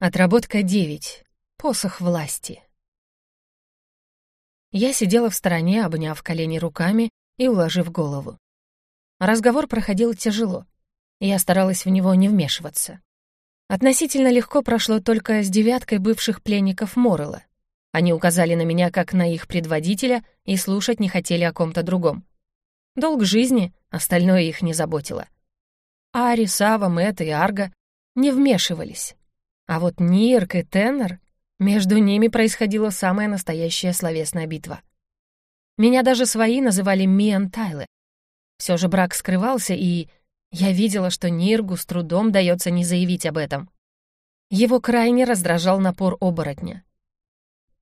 Отработка 9. Посох власти. Я сидела в стороне, обняв колени руками и уложив голову. Разговор проходил тяжело. Я старалась в него не вмешиваться. Относительно легко прошло только с девяткой бывших пленников Моррелла. Они указали на меня как на их предводителя и слушать не хотели о ком-то другом. Долг жизни, остальное их не заботило. Ари, Сава, Мэтт и Арга не вмешивались. А вот Нирк и Теннер, между ними происходила самая настоящая словесная битва. Меня даже свои называли Миан. Все же брак скрывался, и я видела, что Ниргу с трудом дается не заявить об этом. Его крайне раздражал напор оборотня.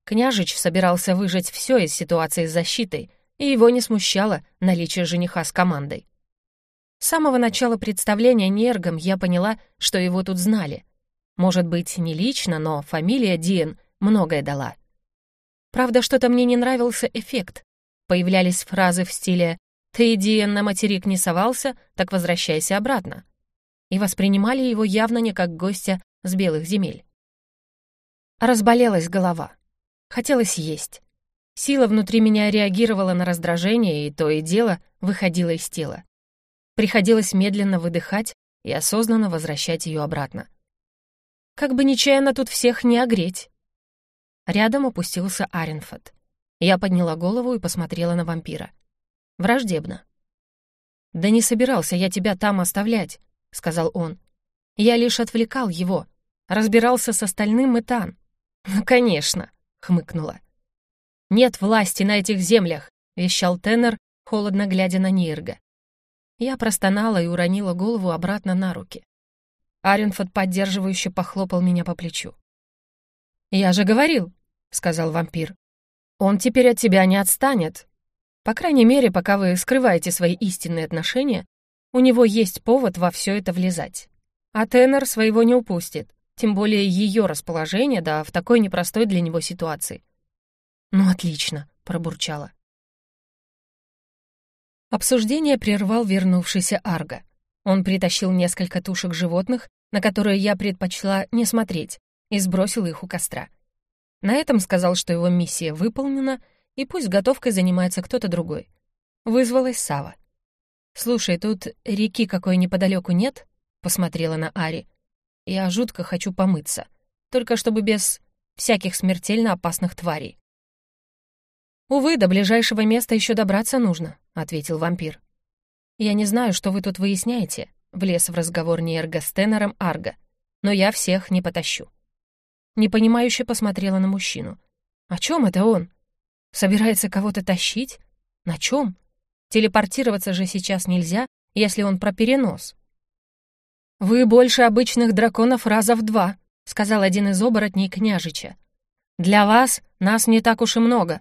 Княжич собирался выжать все из ситуации с защитой, и его не смущало наличие жениха с командой. С самого начала представления Нергом я поняла, что его тут знали — может быть, не лично, но фамилия Диен многое дала. Правда, что-то мне не нравился эффект. Появлялись фразы в стиле «Ты, Диен, на материк не совался, так возвращайся обратно». И воспринимали его явно не как гостя с белых земель. Разболелась голова. Хотелось есть. Сила внутри меня реагировала на раздражение, и то и дело выходила из тела. Приходилось медленно выдыхать и осознанно возвращать ее обратно. Как бы нечаянно тут всех не огреть. Рядом опустился Аренфот. Я подняла голову и посмотрела на вампира. Враждебно. «Да не собирался я тебя там оставлять», — сказал он. «Я лишь отвлекал его. Разбирался с остальным и тан». «Ну, конечно», — хмыкнула. «Нет власти на этих землях», — вещал Теннер, холодно глядя на Нирга. Я простонала и уронила голову обратно на руки. Аренфорд поддерживающе похлопал меня по плечу. «Я же говорил», — сказал вампир. «Он теперь от тебя не отстанет. По крайней мере, пока вы скрываете свои истинные отношения, у него есть повод во все это влезать. А Теннер своего не упустит, тем более ее расположение, да в такой непростой для него ситуации». «Ну, отлично», — пробурчала. Обсуждение прервал вернувшийся Арго. Он притащил несколько тушек животных, на которые я предпочла не смотреть, и сбросил их у костра. На этом сказал, что его миссия выполнена, и пусть готовкой занимается кто-то другой. Вызвалась Сава. «Слушай, тут реки какой неподалеку нет?» — посмотрела на Ари. «Я жутко хочу помыться, только чтобы без всяких смертельно опасных тварей». «Увы, до ближайшего места еще добраться нужно», — ответил вампир. «Я не знаю, что вы тут выясняете», — влез в разговор Нейрга с Теннером Арга, «но я всех не потащу». Непонимающе посмотрела на мужчину. «О чем это он? Собирается кого-то тащить? На чем? Телепортироваться же сейчас нельзя, если он про перенос». «Вы больше обычных драконов раза в два», — сказал один из оборотней княжича. «Для вас нас не так уж и много».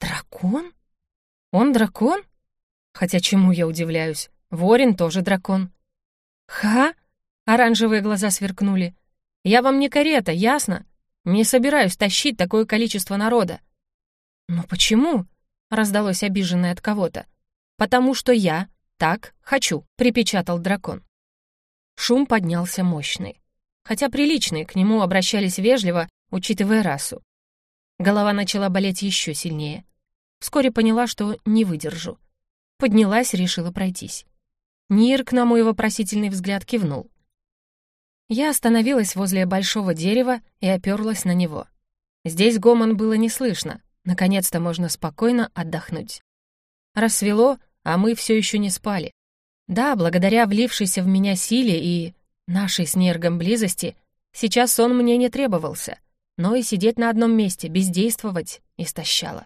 «Дракон? Он дракон?» Хотя чему я удивляюсь? Ворин тоже дракон. «Ха?» — оранжевые глаза сверкнули. «Я вам не карета, ясно? Не собираюсь тащить такое количество народа». «Но почему?» — раздалось обиженное от кого-то. «Потому что я так хочу», — припечатал дракон. Шум поднялся мощный. Хотя приличные к нему обращались вежливо, учитывая расу. Голова начала болеть еще сильнее. Вскоре поняла, что не выдержу. Поднялась, решила пройтись. Нирк на мой вопросительный взгляд кивнул. Я остановилась возле большого дерева и оперлась на него. Здесь гомон было не слышно. Наконец-то можно спокойно отдохнуть. Рассвело, а мы все еще не спали. Да, благодаря влившейся в меня силе и нашей с Нергом близости, сейчас сон мне не требовался, но и сидеть на одном месте, бездействовать, истощало.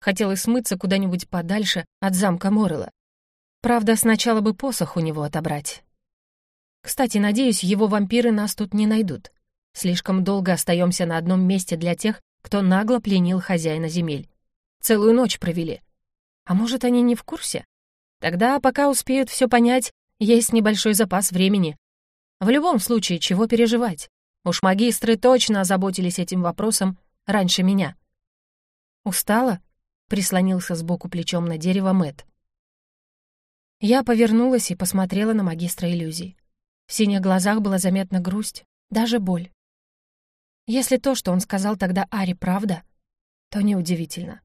Хотелось смыться куда-нибудь подальше от замка Моррелла. Правда, сначала бы посох у него отобрать. Кстати, надеюсь, его вампиры нас тут не найдут. Слишком долго остаемся на одном месте для тех, кто нагло пленил хозяина земель. Целую ночь провели. А может, они не в курсе? Тогда, пока успеют все понять, есть небольшой запас времени. В любом случае, чего переживать? Уж магистры точно озаботились этим вопросом раньше меня. Устала? прислонился сбоку плечом на дерево Мэт. Я повернулась и посмотрела на магистра иллюзий. В синих глазах была заметна грусть, даже боль. Если то, что он сказал тогда Ари, правда, то неудивительно.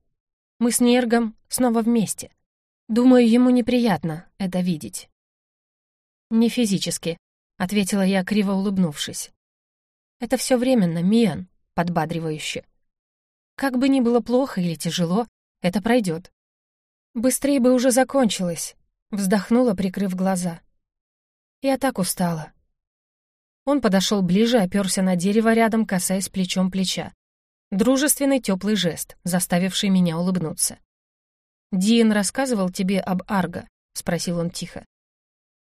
Мы с Нергом снова вместе. Думаю, ему неприятно это видеть. «Не физически», — ответила я, криво улыбнувшись. «Это все временно, Миан», — подбадривающе. «Как бы ни было плохо или тяжело, это пройдет. Быстрее бы уже закончилось», — вздохнула, прикрыв глаза. «Я так устала». Он подошел ближе, оперся на дерево рядом, касаясь плечом плеча. Дружественный теплый жест, заставивший меня улыбнуться. «Диэн рассказывал тебе об Арго?» — спросил он тихо.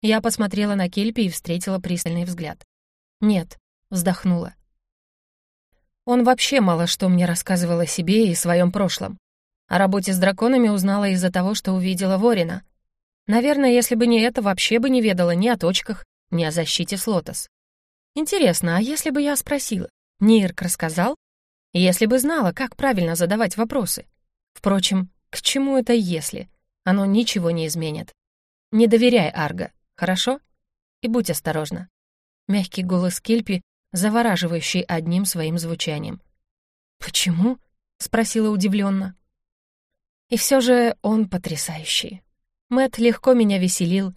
Я посмотрела на Кельпи и встретила пристальный взгляд. «Нет», — вздохнула. Он вообще мало что мне рассказывал о себе и своем прошлом. О работе с драконами узнала из-за того, что увидела Ворина. Наверное, если бы не это, вообще бы не ведала ни о точках, ни о защите с Лотос. Интересно, а если бы я спросила, Нирк рассказал? Если бы знала, как правильно задавать вопросы? Впрочем, к чему это «если»? Оно ничего не изменит. Не доверяй Арго, хорошо? И будь осторожна. Мягкий голос Кельпи, завораживающий одним своим звучанием. «Почему?» — спросила удивленно. И все же он потрясающий. Мэт легко меня веселил,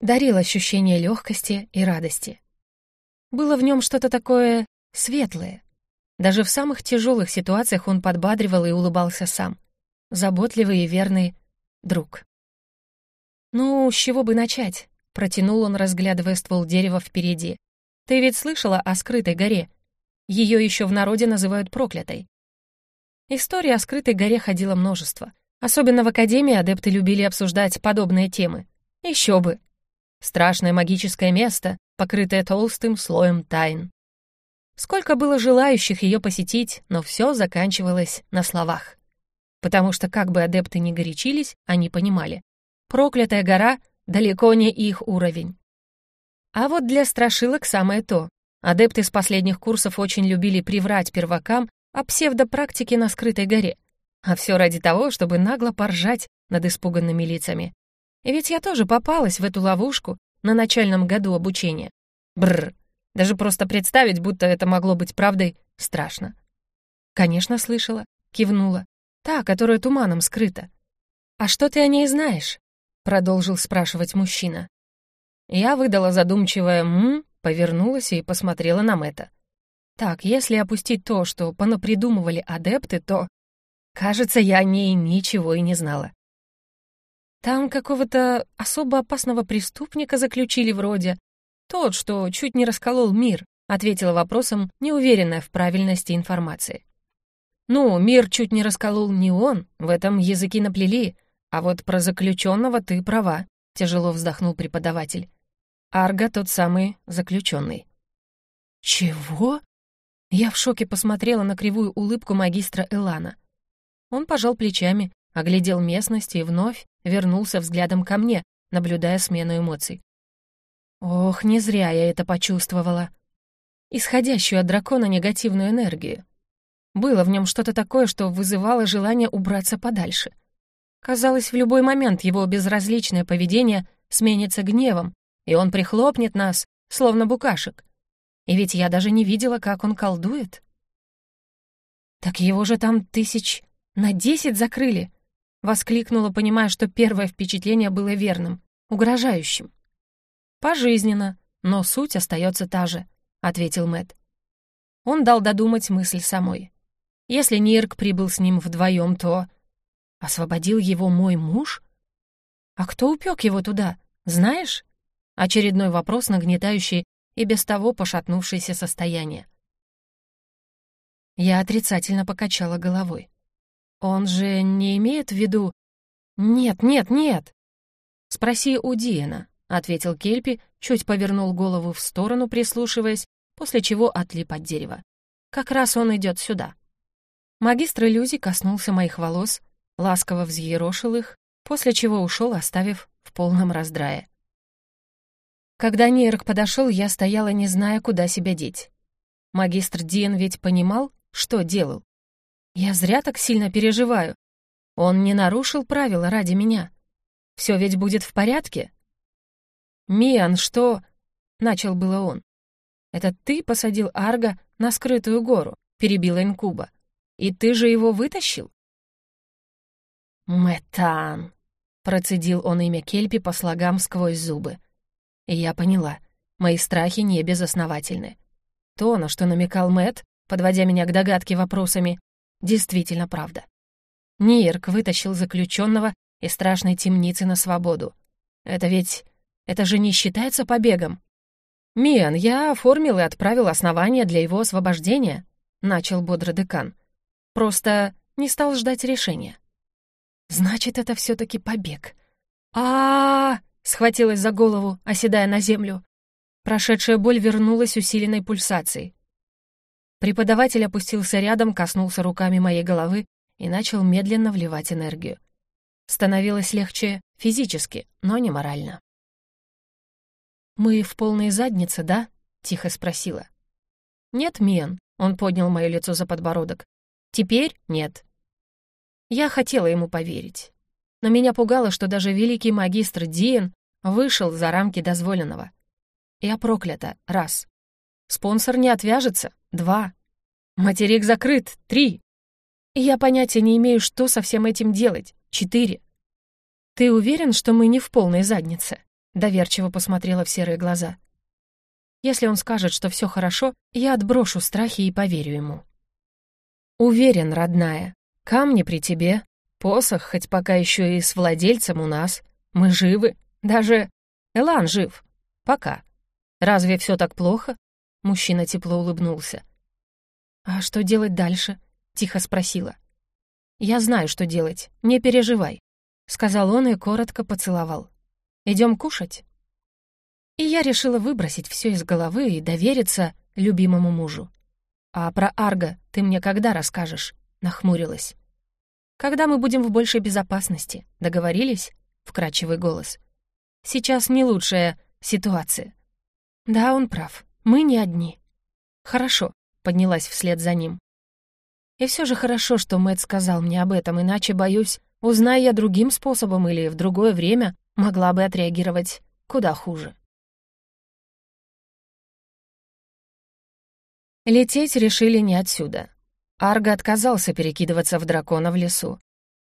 дарил ощущение легкости и радости. Было в нем что-то такое светлое. Даже в самых тяжелых ситуациях он подбадривал и улыбался сам заботливый и верный друг. «Ну, с чего бы начать?» — протянул он, разглядывая ствол дерева впереди. «Ты ведь слышала о скрытой горе? Ее еще в народе называют проклятой». История о скрытой горе ходила множество. Особенно в Академии адепты любили обсуждать подобные темы. Еще бы! Страшное магическое место, покрытое толстым слоем тайн. Сколько было желающих ее посетить, но все заканчивалось на словах потому что как бы адепты ни горячились, они понимали. Проклятая гора — далеко не их уровень. А вот для страшилок самое то. Адепты с последних курсов очень любили приврать первакам о псевдопрактике на скрытой горе. А все ради того, чтобы нагло поржать над испуганными лицами. И ведь я тоже попалась в эту ловушку на начальном году обучения. Бррр. Даже просто представить, будто это могло быть правдой, страшно. Конечно, слышала, кивнула. Та, которая туманом скрыта. «А что ты о ней знаешь?» — продолжил спрашивать мужчина. Я выдала задумчивое «м», повернулась и посмотрела на Мэтта. Так, если опустить то, что понапридумывали адепты, то... Кажется, я о ней ничего и не знала. Там какого-то особо опасного преступника заключили вроде. Тот, что чуть не расколол мир, ответила вопросом, неуверенная в правильности информации. Ну, мир чуть не расколол не он, в этом языки наплели, а вот про заключенного ты права, тяжело вздохнул преподаватель. Арго тот самый заключенный. Чего? Я в шоке посмотрела на кривую улыбку магистра Элана. Он пожал плечами, оглядел местность и вновь вернулся взглядом ко мне, наблюдая смену эмоций. Ох, не зря я это почувствовала. Исходящую от дракона негативную энергию. Было в нем что-то такое, что вызывало желание убраться подальше. Казалось, в любой момент его безразличное поведение сменится гневом, и он прихлопнет нас, словно букашек. И ведь я даже не видела, как он колдует. «Так его же там тысяч на десять закрыли!» — воскликнула, понимая, что первое впечатление было верным, угрожающим. «Пожизненно, но суть остается та же», — ответил Мэт. Он дал додумать мысль самой. Если Нирк прибыл с ним вдвоем, то... Освободил его мой муж? А кто упек его туда, знаешь? Очередной вопрос, нагнетающий и без того пошатнувшееся состояние. Я отрицательно покачала головой. Он же не имеет в виду... Нет, нет, нет! Спроси у Диена, ответил Кельпи, чуть повернул голову в сторону, прислушиваясь, после чего отлип от дерева. Как раз он идет сюда. Магистр иллюзий коснулся моих волос, ласково взъерошил их, после чего ушел, оставив в полном раздрае. Когда нейрок подошел, я стояла, не зная, куда себя деть. Магистр Диен ведь понимал, что делал. Я зря так сильно переживаю. Он не нарушил правила ради меня. Все ведь будет в порядке. «Миан, что...» — начал было он. «Это ты посадил Арга на скрытую гору», — перебила инкуба. «И ты же его вытащил?» «Мэтан», — процедил он имя Кельпи по слогам сквозь зубы. И я поняла, мои страхи не безосновательны. То, на что намекал Мэт, подводя меня к догадке вопросами, действительно правда. Нирк вытащил заключенного из страшной темницы на свободу. Это ведь... это же не считается побегом. «Миан, я оформил и отправил основания для его освобождения», — начал бодро декан. «Просто не стал ждать решения». «Значит, это все таки побег». А, -а, а схватилась за голову, оседая на землю. Прошедшая боль вернулась усиленной пульсацией. Преподаватель опустился рядом, коснулся руками моей головы и начал медленно вливать энергию. Становилось легче физически, но не морально. «Мы в полной заднице, да?» — тихо спросила. «Нет, Мен», — он поднял мое лицо за подбородок. «Теперь нет». Я хотела ему поверить. Но меня пугало, что даже великий магистр Диен вышел за рамки дозволенного. Я проклята, раз. Спонсор не отвяжется, два. Материк закрыт, три. Я понятия не имею, что со всем этим делать, четыре. Ты уверен, что мы не в полной заднице? Доверчиво посмотрела в серые глаза. Если он скажет, что все хорошо, я отброшу страхи и поверю ему. Уверен, родная. Камни при тебе, посох, хоть пока еще и с владельцем у нас. Мы живы. Даже Элан жив. Пока. Разве все так плохо? Мужчина тепло улыбнулся. «А что делать дальше?» — тихо спросила. «Я знаю, что делать, не переживай», — сказал он и коротко поцеловал. Идем кушать?» И я решила выбросить все из головы и довериться любимому мужу. «А про Арга ты мне когда расскажешь?» — нахмурилась. «Когда мы будем в большей безопасности? Договорились?» — вкрадчивый голос. «Сейчас не лучшая ситуация». «Да, он прав. Мы не одни». «Хорошо», — поднялась вслед за ним. И все же хорошо, что Мэтт сказал мне об этом, иначе, боюсь, узнай я другим способом или в другое время, могла бы отреагировать куда хуже. Лететь решили не отсюда. Арго отказался перекидываться в дракона в лесу.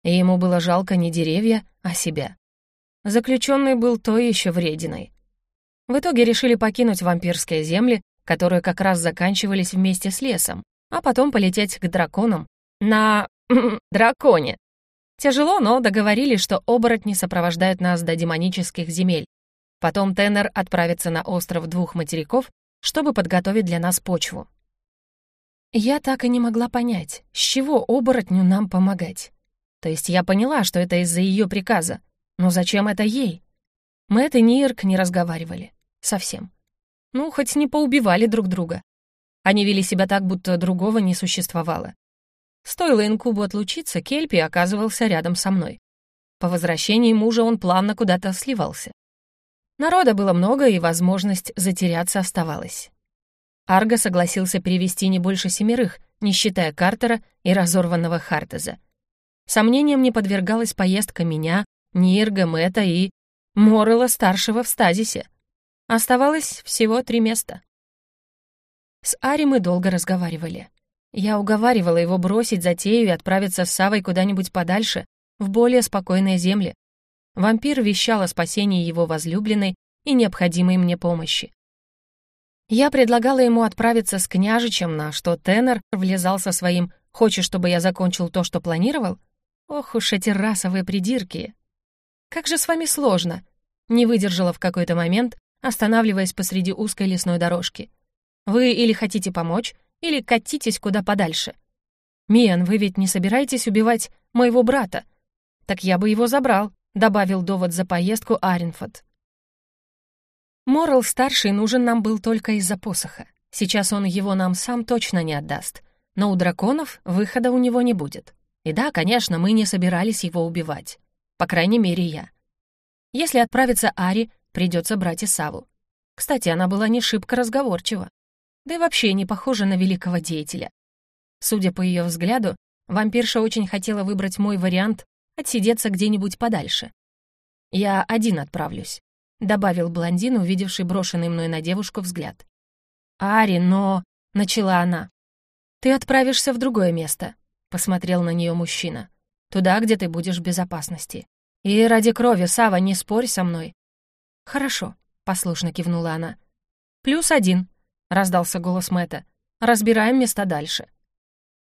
И ему было жалко не деревья, а себя. Заключенный был то еще врединой. В итоге решили покинуть вампирские земли, которые как раз заканчивались вместе с лесом, а потом полететь к драконам на... драконе. Тяжело, но договорились, что оборотни сопровождают нас до демонических земель. Потом Теннер отправится на остров двух материков, чтобы подготовить для нас почву. Я так и не могла понять, с чего оборотню нам помогать. То есть я поняла, что это из-за ее приказа, но зачем это ей? Мэтт и Нирк не разговаривали. Совсем. Ну, хоть не поубивали друг друга. Они вели себя так, будто другого не существовало. Стоило инкубу отлучиться, Кельпи оказывался рядом со мной. По возвращении мужа он плавно куда-то сливался. Народа было много, и возможность затеряться оставалась. Арго согласился перевести не больше семерых, не считая Картера и разорванного Хартеза. Сомнениям не подвергалась поездка меня, Нирга, Мэтта и Моррелла-старшего в стазисе. Оставалось всего три места. С Ари мы долго разговаривали. Я уговаривала его бросить затею и отправиться с Савой куда-нибудь подальше, в более спокойные земли. Вампир вещал о спасении его возлюбленной и необходимой мне помощи. Я предлагала ему отправиться с княжичем, на что Теннер влезал со своим «Хочешь, чтобы я закончил то, что планировал?» Ох уж эти расовые придирки. «Как же с вами сложно!» Не выдержала в какой-то момент, останавливаясь посреди узкой лесной дорожки. «Вы или хотите помочь, или катитесь куда подальше. Миан, вы ведь не собираетесь убивать моего брата? Так я бы его забрал, добавил довод за поездку Аренфорд. Морал-старший нужен нам был только из-за посоха. Сейчас он его нам сам точно не отдаст. Но у драконов выхода у него не будет. И да, конечно, мы не собирались его убивать. По крайней мере, я. Если отправится Ари, придется брать Исаву. Кстати, она была не шибко разговорчива да и вообще не похожа на великого деятеля. Судя по ее взгляду, вампирша очень хотела выбрать мой вариант отсидеться где-нибудь подальше. «Я один отправлюсь», — добавил блондин, увидевший брошенный мной на девушку взгляд. «Ари, но...» начала она. «Ты отправишься в другое место», — посмотрел на нее мужчина. «Туда, где ты будешь в безопасности. И ради крови, Сава, не спорь со мной». «Хорошо», — послушно кивнула она. «Плюс один», — раздался голос Мэтта. «Разбираем места дальше».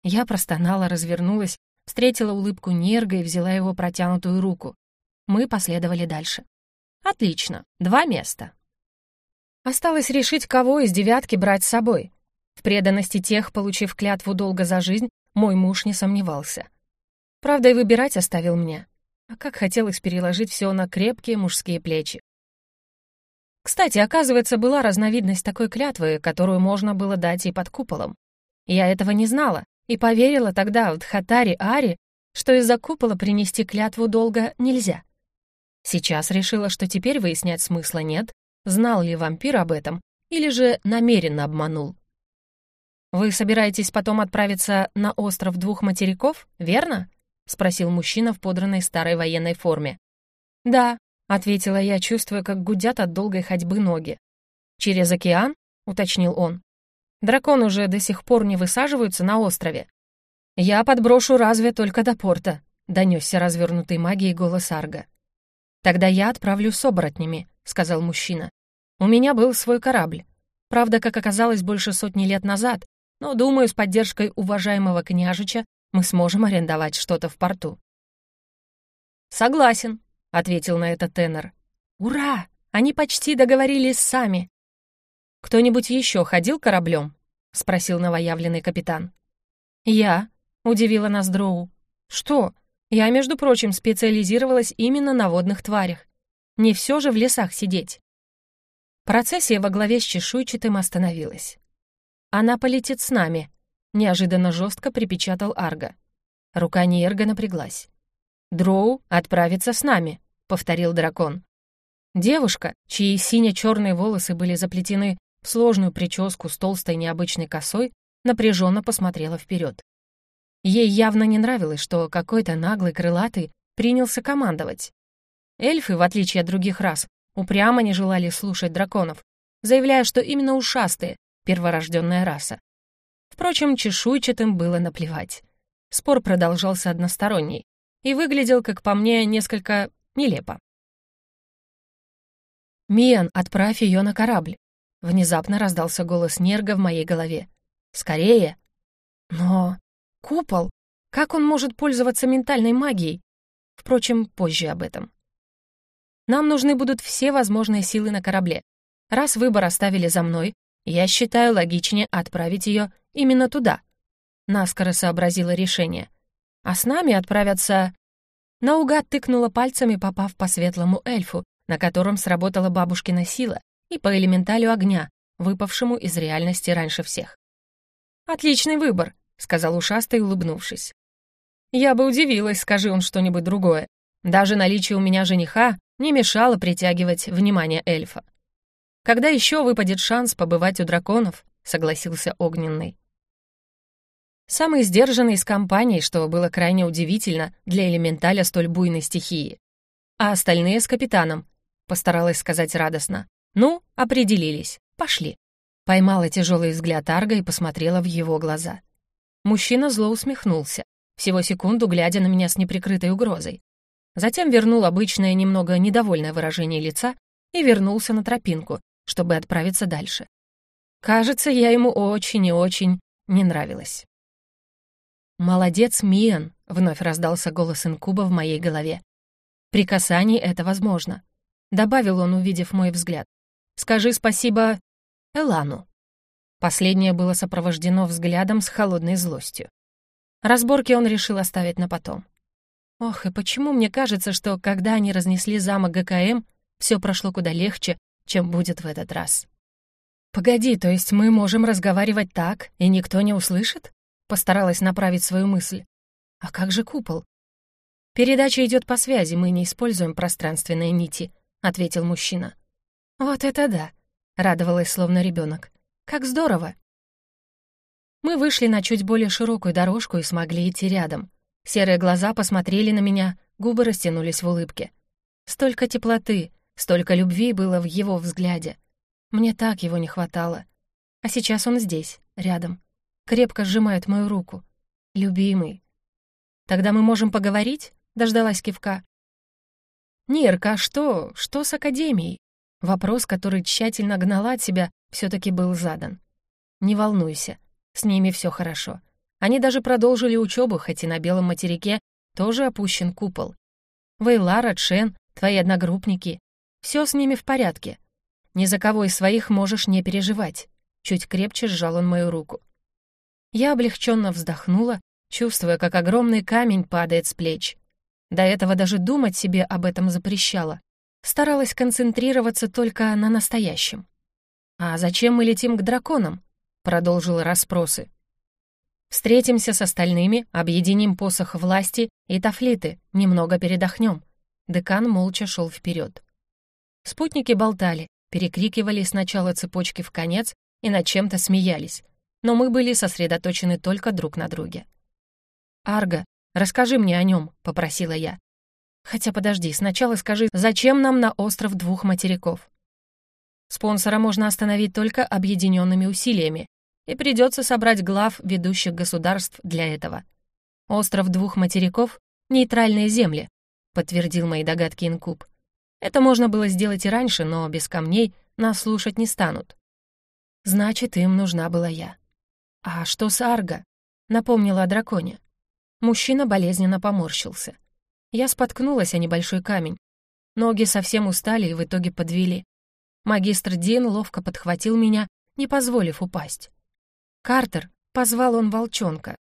Я простонала, развернулась, встретила улыбку Нерга и взяла его протянутую руку. Мы последовали дальше. «Отлично, два места». Осталось решить, кого из девятки брать с собой. В преданности тех, получив клятву долго за жизнь, мой муж не сомневался. Правда, и выбирать оставил мне. А как хотелось переложить все на крепкие мужские плечи. Кстати, оказывается, была разновидность такой клятвы, которую можно было дать и под куполом. Я этого не знала и поверила тогда в Дхатари Ари, что из-за купола принести клятву долго нельзя. Сейчас решила, что теперь выяснять смысла нет, знал ли вампир об этом или же намеренно обманул. «Вы собираетесь потом отправиться на остров двух материков, верно?» — спросил мужчина в подранной старой военной форме. «Да», — ответила я, чувствуя, как гудят от долгой ходьбы ноги. «Через океан?» — уточнил он. «Драконы уже до сих пор не высаживаются на острове». «Я подброшу разве только до порта», — донесся развернутый магией голос Арга. «Тогда я отправлюсь с оборотнями», — сказал мужчина. «У меня был свой корабль. Правда, как оказалось, больше сотни лет назад, но, думаю, с поддержкой уважаемого княжича мы сможем арендовать что-то в порту». «Согласен», — ответил на это тенор. «Ура! Они почти договорились сами». «Кто-нибудь еще ходил кораблем?» — спросил новоявленный капитан. «Я», — удивила нас Дроу. «Что? Я, между прочим, специализировалась именно на водных тварях. Не все же в лесах сидеть». Процессия во главе с чешуйчатым остановилась. «Она полетит с нами», — неожиданно жестко припечатал Арга. Рука Нерга напряглась. «Дроу отправится с нами», — повторил дракон. Девушка, чьи сине-черные волосы были заплетены в сложную прическу с толстой необычной косой, напряженно посмотрела вперед. Ей явно не нравилось, что какой-то наглый крылатый принялся командовать. Эльфы, в отличие от других рас, упрямо не желали слушать драконов, заявляя, что именно ушастые — перворожденная раса. Впрочем, чешуйчатым было наплевать. Спор продолжался односторонний и выглядел, как по мне, несколько нелепо. «Миан, отправь ее на корабль!» Внезапно раздался голос Нерга в моей голове. «Скорее!» «Но... купол! Как он может пользоваться ментальной магией?» Впрочем, позже об этом. Нам нужны будут все возможные силы на корабле. Раз выбор оставили за мной, я считаю логичнее отправить ее именно туда. Наскоро сообразила решение. А с нами отправятся... Наугад тыкнула пальцами, попав по светлому эльфу, на котором сработала бабушкина сила, и по элементалю огня, выпавшему из реальности раньше всех. «Отличный выбор», — сказал ушастый, улыбнувшись. «Я бы удивилась, скажи он что-нибудь другое. Даже наличие у меня жениха не мешало притягивать внимание эльфа. «Когда еще выпадет шанс побывать у драконов?» — согласился Огненный. Самый сдержанный из компаний, что было крайне удивительно для элементаля столь буйной стихии. А остальные с капитаном, постаралась сказать радостно. «Ну, определились, пошли». Поймала тяжелый взгляд Арга и посмотрела в его глаза. Мужчина зло усмехнулся, всего секунду глядя на меня с неприкрытой угрозой. Затем вернул обычное немного недовольное выражение лица и вернулся на тропинку, чтобы отправиться дальше. Кажется, я ему очень и очень не нравилась. «Молодец, Миан!» — вновь раздался голос инкуба в моей голове. «При касании это возможно», — добавил он, увидев мой взгляд. «Скажи спасибо Элану». Последнее было сопровождено взглядом с холодной злостью. Разборки он решил оставить на потом. Ох, и почему мне кажется, что когда они разнесли замок ГКМ, все прошло куда легче, чем будет в этот раз? «Погоди, то есть мы можем разговаривать так, и никто не услышит?» Постаралась направить свою мысль. «А как же купол?» «Передача идет по связи, мы не используем пространственные нити», — ответил мужчина. «Вот это да!» — радовалась словно ребенок. «Как здорово!» Мы вышли на чуть более широкую дорожку и смогли идти рядом. Серые глаза посмотрели на меня, губы растянулись в улыбке. Столько теплоты, столько любви было в его взгляде. Мне так его не хватало. А сейчас он здесь, рядом. Крепко сжимает мою руку. Любимый. Тогда мы можем поговорить? Дождалась кивка. Нирка, а что? Что с Академией? Вопрос, который тщательно гнала от себя, все таки был задан. Не волнуйся, с ними все хорошо. Они даже продолжили учебу, хоть и на Белом материке тоже опущен купол. Вейлара, Чен, твои одногруппники. Все с ними в порядке. Ни за кого из своих можешь не переживать. Чуть крепче сжал он мою руку. Я облегченно вздохнула, чувствуя, как огромный камень падает с плеч. До этого даже думать себе об этом запрещала. Старалась концентрироваться только на настоящем. «А зачем мы летим к драконам?» — продолжила расспросы. «Встретимся с остальными, объединим посох власти и тафлиты, немного передохнем». Декан молча шел вперед. Спутники болтали, перекрикивали сначала цепочки в конец и над чем-то смеялись, но мы были сосредоточены только друг на друге. «Арго, расскажи мне о нем», — попросила я. «Хотя подожди, сначала скажи, зачем нам на остров двух материков?» Спонсора можно остановить только объединенными усилиями, и придется собрать глав ведущих государств для этого. Остров двух материков — нейтральные земли, подтвердил мои догадки Инкуб. Это можно было сделать и раньше, но без камней нас слушать не станут. Значит, им нужна была я. А что с Арго? Напомнила о драконе. Мужчина болезненно поморщился. Я споткнулась о небольшой камень. Ноги совсем устали и в итоге подвели. Магистр Дин ловко подхватил меня, не позволив упасть. «Картер!» — позвал он волчонка.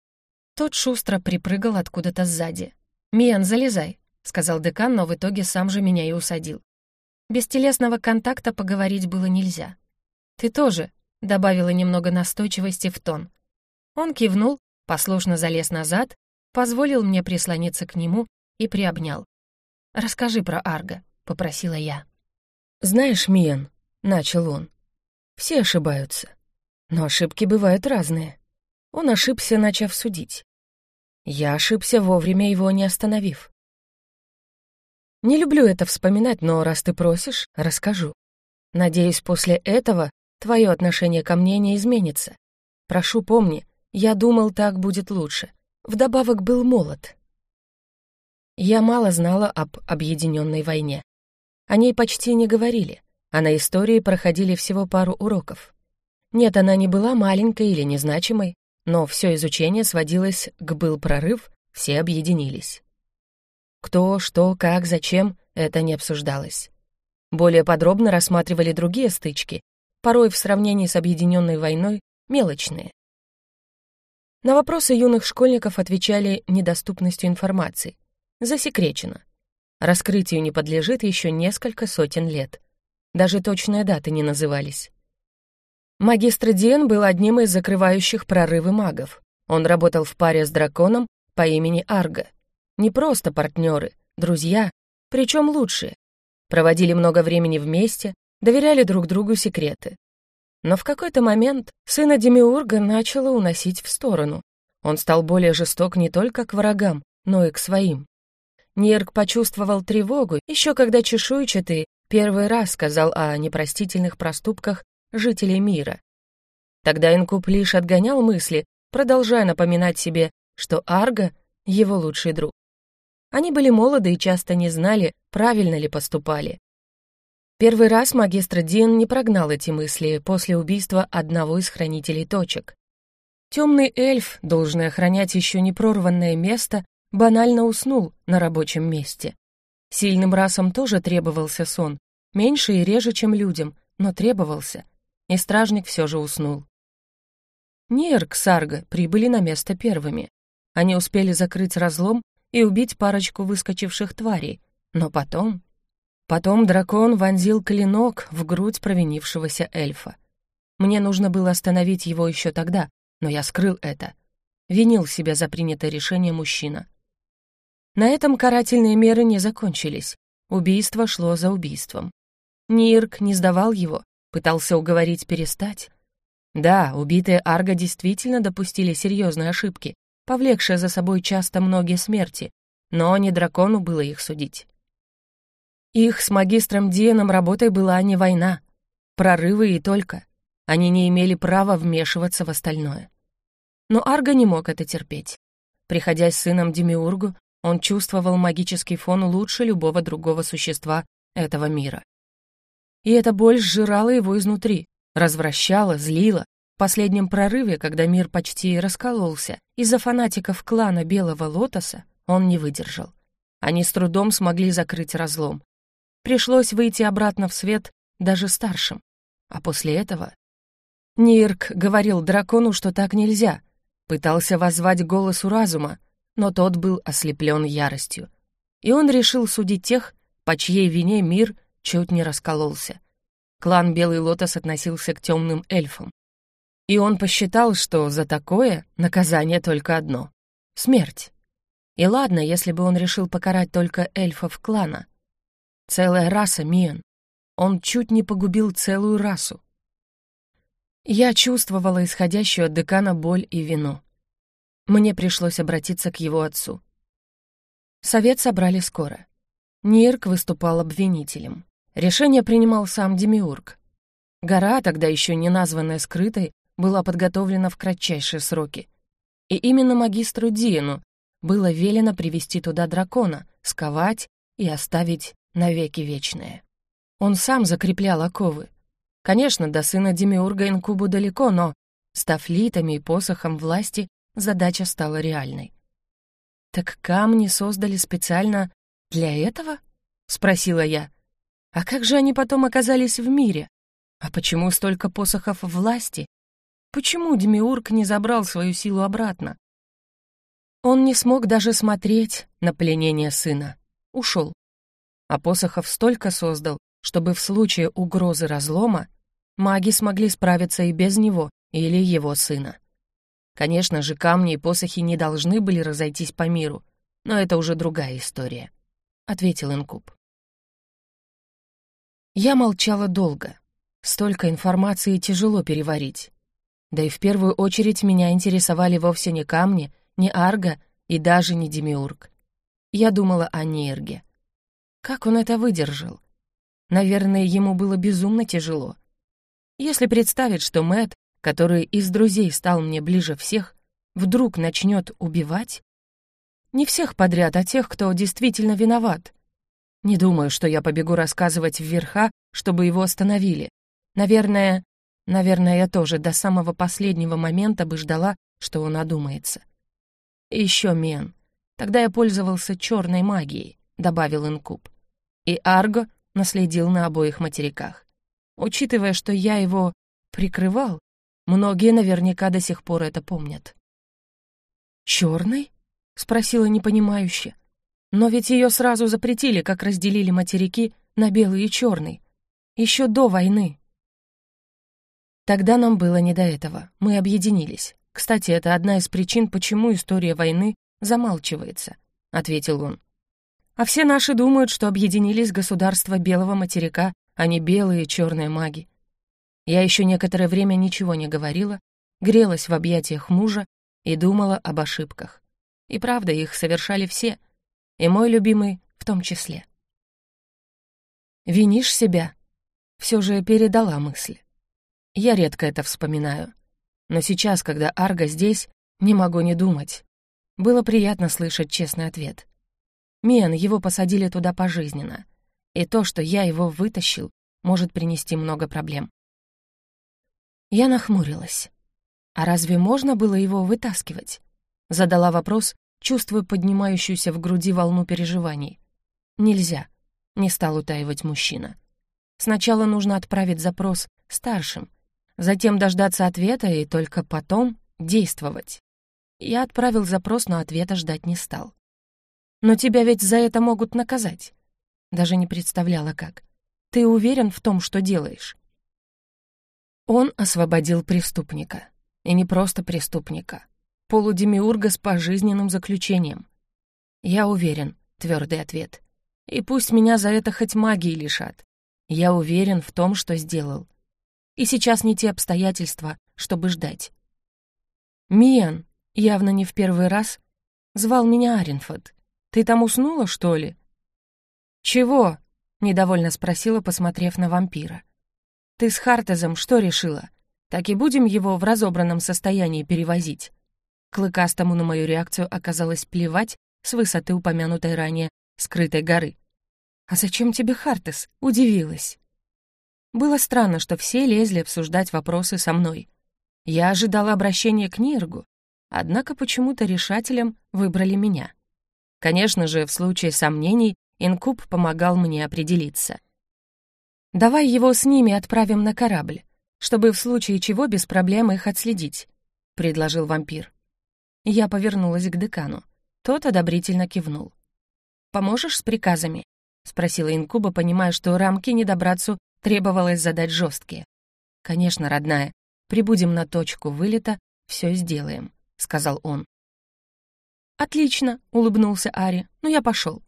Тот шустро припрыгал откуда-то сзади. «Миан, залезай!» — сказал декан, но в итоге сам же меня и усадил. Без телесного контакта поговорить было нельзя. «Ты тоже!» — добавила немного настойчивости в тон. Он кивнул, послушно залез назад, позволил мне прислониться к нему и приобнял. «Расскажи про Арга», — попросила я. «Знаешь, Миен», — начал он, — «все ошибаются. Но ошибки бывают разные. Он ошибся, начав судить. Я ошибся, вовремя его не остановив. Не люблю это вспоминать, но раз ты просишь, расскажу. Надеюсь, после этого твое отношение ко мне не изменится. Прошу, помни, я думал, так будет лучше. Вдобавок был молод. Я мало знала об объединенной войне. О ней почти не говорили, а на истории проходили всего пару уроков. Нет, она не была маленькой или незначимой, но все изучение сводилось к «был прорыв», все объединились. Кто, что, как, зачем — это не обсуждалось. Более подробно рассматривали другие стычки, порой в сравнении с объединенной войной мелочные. На вопросы юных школьников отвечали недоступностью информации. Засекречено. Раскрытию не подлежит еще несколько сотен лет. Даже точные даты не назывались. Магистр Диен был одним из закрывающих прорывы магов. Он работал в паре с драконом по имени Арго. Не просто партнеры, друзья, причем лучшие. Проводили много времени вместе, доверяли друг другу секреты. Но в какой-то момент сына Демиурга начало уносить в сторону. Он стал более жесток не только к врагам, но и к своим. Нерк почувствовал тревогу, еще когда чешуйчатый первый раз сказал о непростительных проступках жителей мира. Тогда Инкуб лишь отгонял мысли, продолжая напоминать себе, что Арго — его лучший друг. Они были молоды и часто не знали, правильно ли поступали. Первый раз магистр Дин не прогнал эти мысли после убийства одного из хранителей точек. Темный эльф, должен охранять еще не прорванное место, банально уснул на рабочем месте. Сильным расам тоже требовался сон, меньше и реже, чем людям, но требовался, и стражник все же уснул. Нерк Сарга прибыли на место первыми. Они успели закрыть разлом и убить парочку выскочивших тварей, но потом... Потом дракон вонзил клинок в грудь провинившегося эльфа. Мне нужно было остановить его еще тогда, но я скрыл это. Винил себя за принятое решение мужчина. На этом карательные меры не закончились. Убийство шло за убийством. Нирк не сдавал его, пытался уговорить перестать. Да, убитые Арго действительно допустили серьезные ошибки, повлекшие за собой часто многие смерти, но не дракону было их судить. Их с магистром Дианом работой была не война, прорывы и только. Они не имели права вмешиваться в остальное. Но Арго не мог это терпеть. Приходя с сыном Демиургу, он чувствовал магический фон лучше любого другого существа этого мира. И эта боль сжирала его изнутри, развращала, злила. В последнем прорыве, когда мир почти раскололся, из-за фанатиков клана Белого Лотоса он не выдержал. Они с трудом смогли закрыть разлом. Пришлось выйти обратно в свет даже старшим. А после этого... Нирк говорил дракону, что так нельзя. Пытался воззвать голосу разума, но тот был ослеплен яростью. И он решил судить тех, по чьей вине мир чуть не раскололся. Клан Белый Лотос относился к темным эльфам. И он посчитал, что за такое наказание только одно — смерть. И ладно, если бы он решил покарать только эльфов клана. Целая раса Миен. Он чуть не погубил целую расу. Я чувствовала исходящую от декана боль и вину. Мне пришлось обратиться к его отцу. Совет собрали скоро. Нирк выступал обвинителем. Решение принимал сам Демиург. Гора, тогда еще не названная скрытой, была подготовлена в кратчайшие сроки. И именно магистру Диену было велено привести туда дракона, сковать и оставить навеки вечное. Он сам закреплял оковы. Конечно, до сына Демиурга Инкубу далеко, но, став литами и посохом власти, задача стала реальной. «Так камни создали специально для этого?» — спросила я. «А как же они потом оказались в мире? А почему столько посохов власти? Почему Демиург не забрал свою силу обратно?» Он не смог даже смотреть на пленение сына. Ушел. А посохов столько создал, чтобы в случае угрозы разлома маги смогли справиться и без него или его сына. Конечно же, камни и посохи не должны были разойтись по миру, но это уже другая история», — ответил Инкуб. Я молчала долго. Столько информации тяжело переварить. Да и в первую очередь меня интересовали вовсе не камни, не Арго и даже не Демиург. Я думала о Нерге. Как он это выдержал? Наверное, ему было безумно тяжело. Если представить, что Мэт который из друзей стал мне ближе всех, вдруг начнет убивать? Не всех подряд, а тех, кто действительно виноват. Не думаю, что я побегу рассказывать вверха, чтобы его остановили. Наверное, наверное, я тоже до самого последнего момента бы ждала, что он одумается. И еще Мен. Тогда я пользовался черной магией, добавил Инкуб. И Арго наследил на обоих материках. Учитывая, что я его прикрывал, Многие наверняка до сих пор это помнят. «Черный?» — спросила непонимающе. «Но ведь ее сразу запретили, как разделили материки на белый и черный. Еще до войны». Тогда нам было не до этого. Мы объединились. Кстати, это одна из причин, почему история войны замалчивается, — ответил он. А все наши думают, что объединились государства белого материка, а не белые и черные маги. Я еще некоторое время ничего не говорила, грелась в объятиях мужа и думала об ошибках. И правда, их совершали все, и мой любимый в том числе. «Винишь себя?» Все же передала мысль. Я редко это вспоминаю. Но сейчас, когда Арга здесь, не могу не думать. Было приятно слышать честный ответ. Мен, его посадили туда пожизненно. И то, что я его вытащил, может принести много проблем. Я нахмурилась. А разве можно было его вытаскивать? Задала вопрос, чувствуя поднимающуюся в груди волну переживаний. Нельзя, не стал утаивать мужчина. Сначала нужно отправить запрос старшим, затем дождаться ответа и только потом действовать. Я отправил запрос, но ответа ждать не стал. «Но тебя ведь за это могут наказать». Даже не представляла, как. «Ты уверен в том, что делаешь?» Он освободил преступника. И не просто преступника. Полудемиурга с пожизненным заключением. «Я уверен», — твердый ответ. «И пусть меня за это хоть магии лишат. Я уверен в том, что сделал. И сейчас не те обстоятельства, чтобы ждать». «Миан», явно не в первый раз, звал меня Аренфорд. «Ты там уснула, что ли?» «Чего?» — недовольно спросила, посмотрев на вампира. «Ты с Хартезом что решила? Так и будем его в разобранном состоянии перевозить. Клыкастому на мою реакцию оказалось плевать с высоты упомянутой ранее скрытой горы. «А зачем тебе Хартес?» — удивилась. Было странно, что все лезли обсуждать вопросы со мной. Я ожидала обращения к Ниргу, однако почему-то решателем выбрали меня. Конечно же, в случае сомнений Инкуб помогал мне определиться. «Давай его с ними отправим на корабль, чтобы в случае чего без проблем их отследить», — предложил вампир. Я повернулась к декану. Тот одобрительно кивнул. «Поможешь с приказами?» — спросила Инкуба, понимая, что рамки недобрацу требовалось задать жесткие. «Конечно, родная, прибудем на точку вылета, все сделаем», — сказал он. «Отлично», — улыбнулся Ари, — «ну я пошел».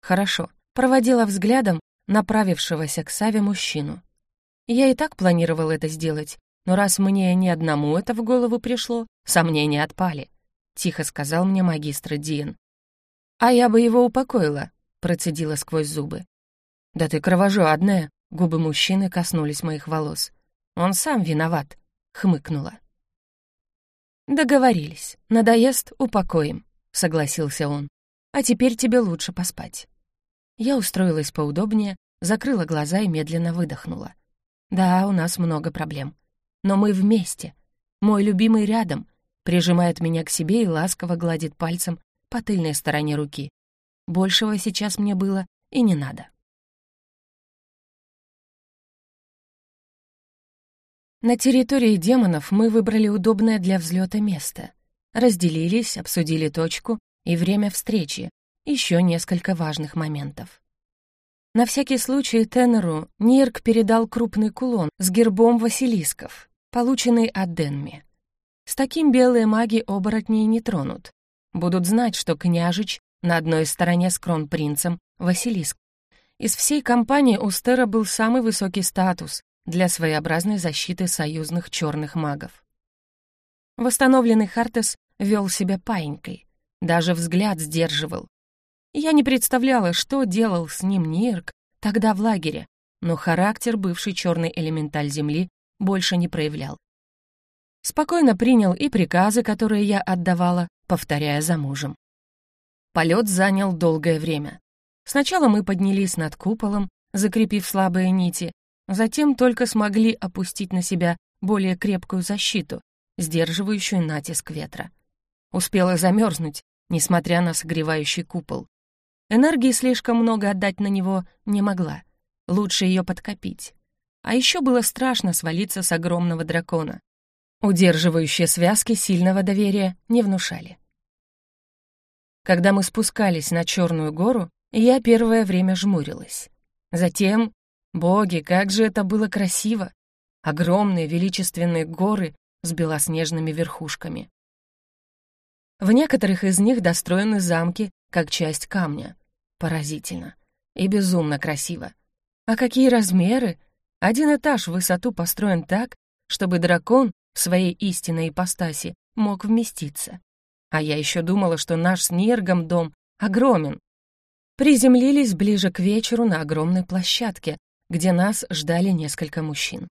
«Хорошо», — проводила взглядом направившегося к Саве мужчину. Я и так планировал это сделать, но раз мне ни одному это в голову пришло, сомнения отпали, — тихо сказал мне магистр Диен. «А я бы его упокоила», — процедила сквозь зубы. «Да ты кровожадная», — губы мужчины коснулись моих волос. «Он сам виноват», — хмыкнула. «Договорились. Надоест — упокоим», — согласился он. «А теперь тебе лучше поспать». Я устроилась поудобнее, закрыла глаза и медленно выдохнула. «Да, у нас много проблем. Но мы вместе. Мой любимый рядом, прижимает меня к себе и ласково гладит пальцем по тыльной стороне руки. Большего сейчас мне было и не надо. На территории демонов мы выбрали удобное для взлета место. Разделились, обсудили точку и время встречи, еще несколько важных моментов. На всякий случай Теннеру Нирк передал крупный кулон с гербом Василисков, полученный от Денми. С таким белые маги оборотней не тронут, будут знать, что княжич на одной стороне с кронпринцем Василиск. Из всей компании у Стера был самый высокий статус для своеобразной защиты союзных черных магов. Восстановленный Хартес вел себя паинькой, даже взгляд сдерживал. Я не представляла, что делал с ним Нирк тогда в лагере, но характер бывший черный элементаль Земли больше не проявлял. Спокойно принял и приказы, которые я отдавала, повторяя за мужем. Полет занял долгое время. Сначала мы поднялись над куполом, закрепив слабые нити, затем только смогли опустить на себя более крепкую защиту, сдерживающую натиск ветра. Успела замерзнуть, несмотря на согревающий купол. Энергии слишком много отдать на него не могла. Лучше ее подкопить. А еще было страшно свалиться с огромного дракона. Удерживающие связки сильного доверия не внушали. Когда мы спускались на Черную гору, я первое время жмурилась. Затем, боги, как же это было красиво! Огромные величественные горы с белоснежными верхушками. В некоторых из них достроены замки, как часть камня. Поразительно. И безумно красиво. А какие размеры! Один этаж в высоту построен так, чтобы дракон в своей истинной ипостаси мог вместиться. А я еще думала, что наш с Нергом дом огромен. Приземлились ближе к вечеру на огромной площадке, где нас ждали несколько мужчин.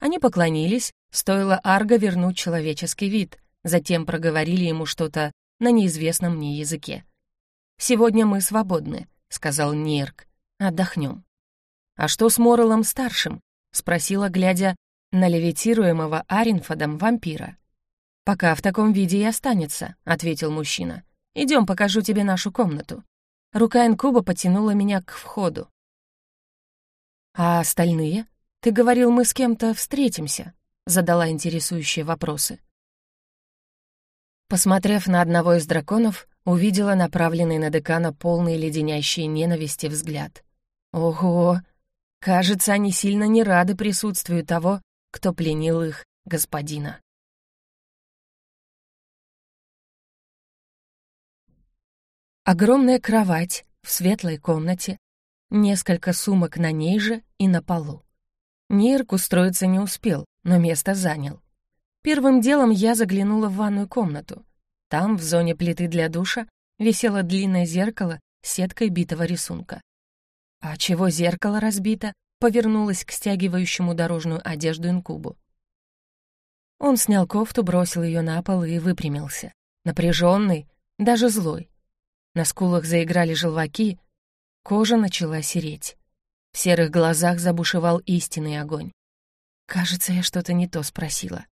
Они поклонились, стоило Арго вернуть человеческий вид, затем проговорили ему что-то на неизвестном мне языке. «Сегодня мы свободны», — сказал Нерк. «Отдохнем». «А что с Морелом-старшим?» — спросила, глядя на левитируемого Аринфодом вампира. «Пока в таком виде и останется», — ответил мужчина. «Идем, покажу тебе нашу комнату». Рука инкуба потянула меня к входу. «А остальные? Ты говорил, мы с кем-то встретимся?» — задала интересующие вопросы. Посмотрев на одного из драконов, увидела направленный на декана полный леденящей ненависти взгляд. «Ого! Кажется, они сильно не рады присутствию того, кто пленил их господина. Огромная кровать в светлой комнате, несколько сумок на ней же и на полу. Нирк устроиться не успел, но место занял. Первым делом я заглянула в ванную комнату. Там, в зоне плиты для душа, висело длинное зеркало с сеткой битого рисунка. А чего зеркало разбито? повернулась к стягивающему дорожную одежду инкубу. Он снял кофту, бросил ее на пол и выпрямился. Напряженный, даже злой. На скулах заиграли желваки, кожа начала сереть. В серых глазах забушевал истинный огонь. Кажется, я что-то не то спросила.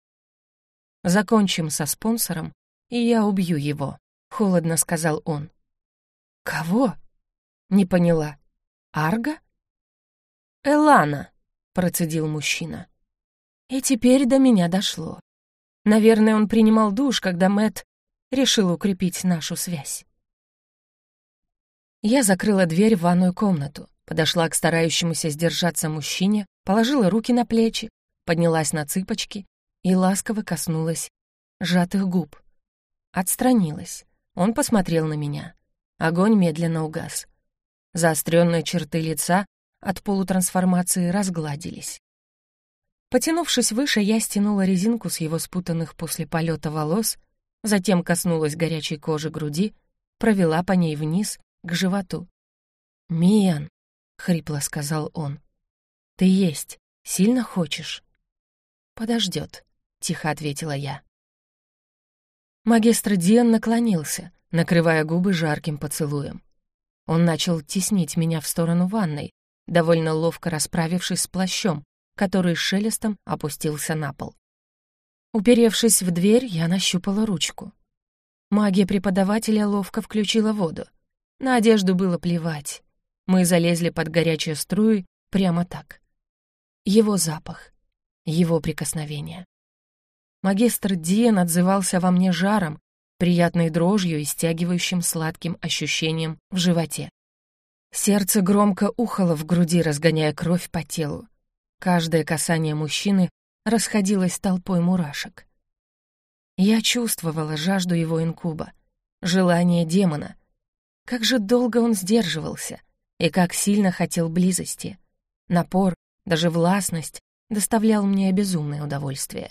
«Закончим со спонсором, и я убью его», — холодно сказал он. «Кого?» «Не поняла. Арга?» «Элана», — процедил мужчина. И теперь до меня дошло. Наверное, он принимал душ, когда Мэт решил укрепить нашу связь. Я закрыла дверь в ванную комнату, подошла к старающемуся сдержаться мужчине, положила руки на плечи, поднялась на цыпочки и ласково коснулась сжатых губ. Отстранилась. Он посмотрел на меня. Огонь медленно угас. Заостренные черты лица от полутрансформации разгладились. Потянувшись выше, я стянула резинку с его спутанных после полета волос, затем коснулась горячей кожи груди, провела по ней вниз, к животу. «Миян», — хрипло сказал он, — «ты есть, сильно хочешь?» «Подождет», — тихо ответила я. Магистр Диан наклонился, накрывая губы жарким поцелуем. Он начал теснить меня в сторону ванной, довольно ловко расправившись с плащом, который шелестом опустился на пол. Уперевшись в дверь, я нащупала ручку. Магия преподавателя ловко включила воду. На одежду было плевать. Мы залезли под горячие струи прямо так. Его запах, его прикосновение. Магистр Диен отзывался во мне жаром, приятной дрожью и стягивающим сладким ощущением в животе. Сердце громко ухало в груди, разгоняя кровь по телу. Каждое касание мужчины расходилось толпой мурашек. Я чувствовала жажду его инкуба, желание демона. Как же долго он сдерживался, и как сильно хотел близости. Напор, даже властность доставлял мне безумное удовольствие.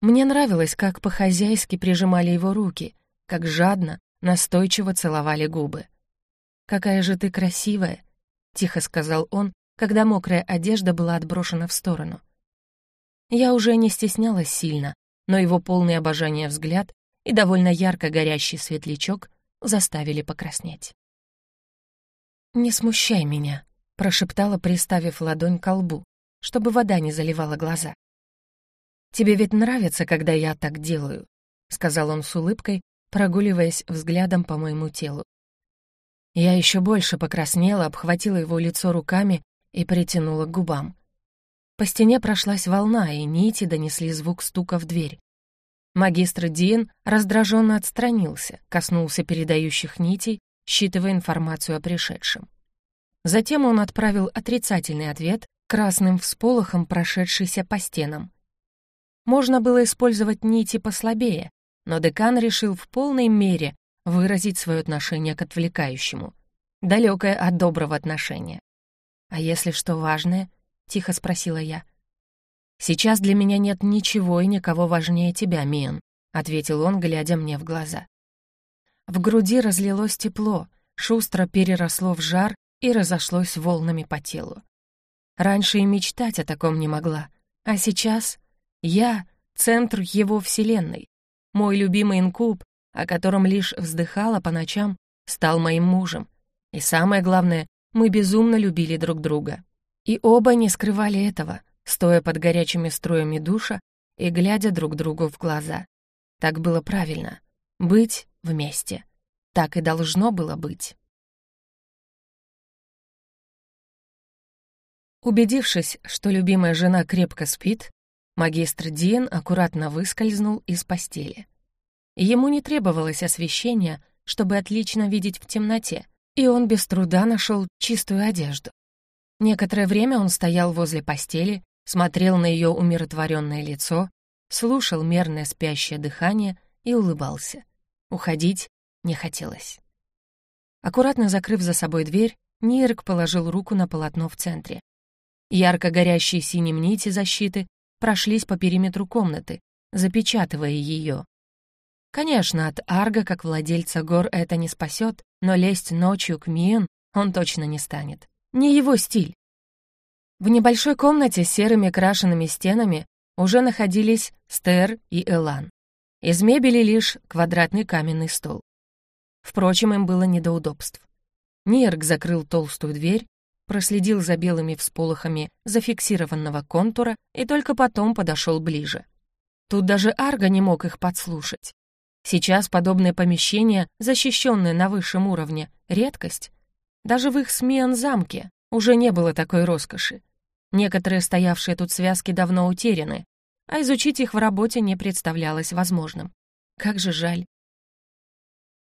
Мне нравилось, как по-хозяйски прижимали его руки, как жадно, настойчиво целовали губы. «Какая же ты красивая!» — тихо сказал он, когда мокрая одежда была отброшена в сторону. Я уже не стеснялась сильно, но его полный обожание взгляд и довольно ярко горящий светлячок заставили покраснеть. «Не смущай меня», — прошептала, приставив ладонь к лбу, чтобы вода не заливала глаза. «Тебе ведь нравится, когда я так делаю», — сказал он с улыбкой, прогуливаясь взглядом по моему телу. Я еще больше покраснела, обхватила его лицо руками и притянула к губам. По стене прошлась волна, и нити донесли звук стука в дверь. Магистр Диен раздраженно отстранился, коснулся передающих нитей, считывая информацию о пришедшем. Затем он отправил отрицательный ответ красным всполохом, прошедшийся по стенам. Можно было использовать нити послабее, но декан решил в полной мере выразить свое отношение к отвлекающему, далекое от доброго отношения. «А если что важное?» — тихо спросила я. «Сейчас для меня нет ничего и никого важнее тебя, Миан», — ответил он, глядя мне в глаза. В груди разлилось тепло, шустро переросло в жар и разошлось волнами по телу. Раньше и мечтать о таком не могла, а сейчас я — центр его вселенной. Мой любимый инкуб, о котором лишь вздыхала по ночам, стал моим мужем. И самое главное, мы безумно любили друг друга. И оба не скрывали этого, стоя под горячими струями душа и глядя друг другу в глаза. Так было правильно. Быть вместе. Так и должно было быть. Убедившись, что любимая жена крепко спит, магистр Диен аккуратно выскользнул из постели. Ему не требовалось освещения, чтобы отлично видеть в темноте, и он без труда нашел чистую одежду. Некоторое время он стоял возле постели, смотрел на ее умиротворенное лицо, слушал мерное спящее дыхание и улыбался. Уходить не хотелось. Аккуратно закрыв за собой дверь, Нирк положил руку на полотно в центре. Ярко горящие синим нити защиты прошлись по периметру комнаты, запечатывая ее. Конечно, от Арга, как владельца гор, это не спасет, но лезть ночью к Миен он точно не станет. Не его стиль. В небольшой комнате с серыми крашенными стенами уже находились Стер и Элан. Из мебели лишь квадратный каменный стол. Впрочем, им было не до удобств. Нирк закрыл толстую дверь, проследил за белыми всполохами зафиксированного контура и только потом подошел ближе. Тут даже Арго не мог их подслушать. Сейчас подобные помещения, защищенные на высшем уровне, редкость. Даже в их смен-замке уже не было такой роскоши. Некоторые стоявшие тут связки давно утеряны, а изучить их в работе не представлялось возможным. Как же жаль.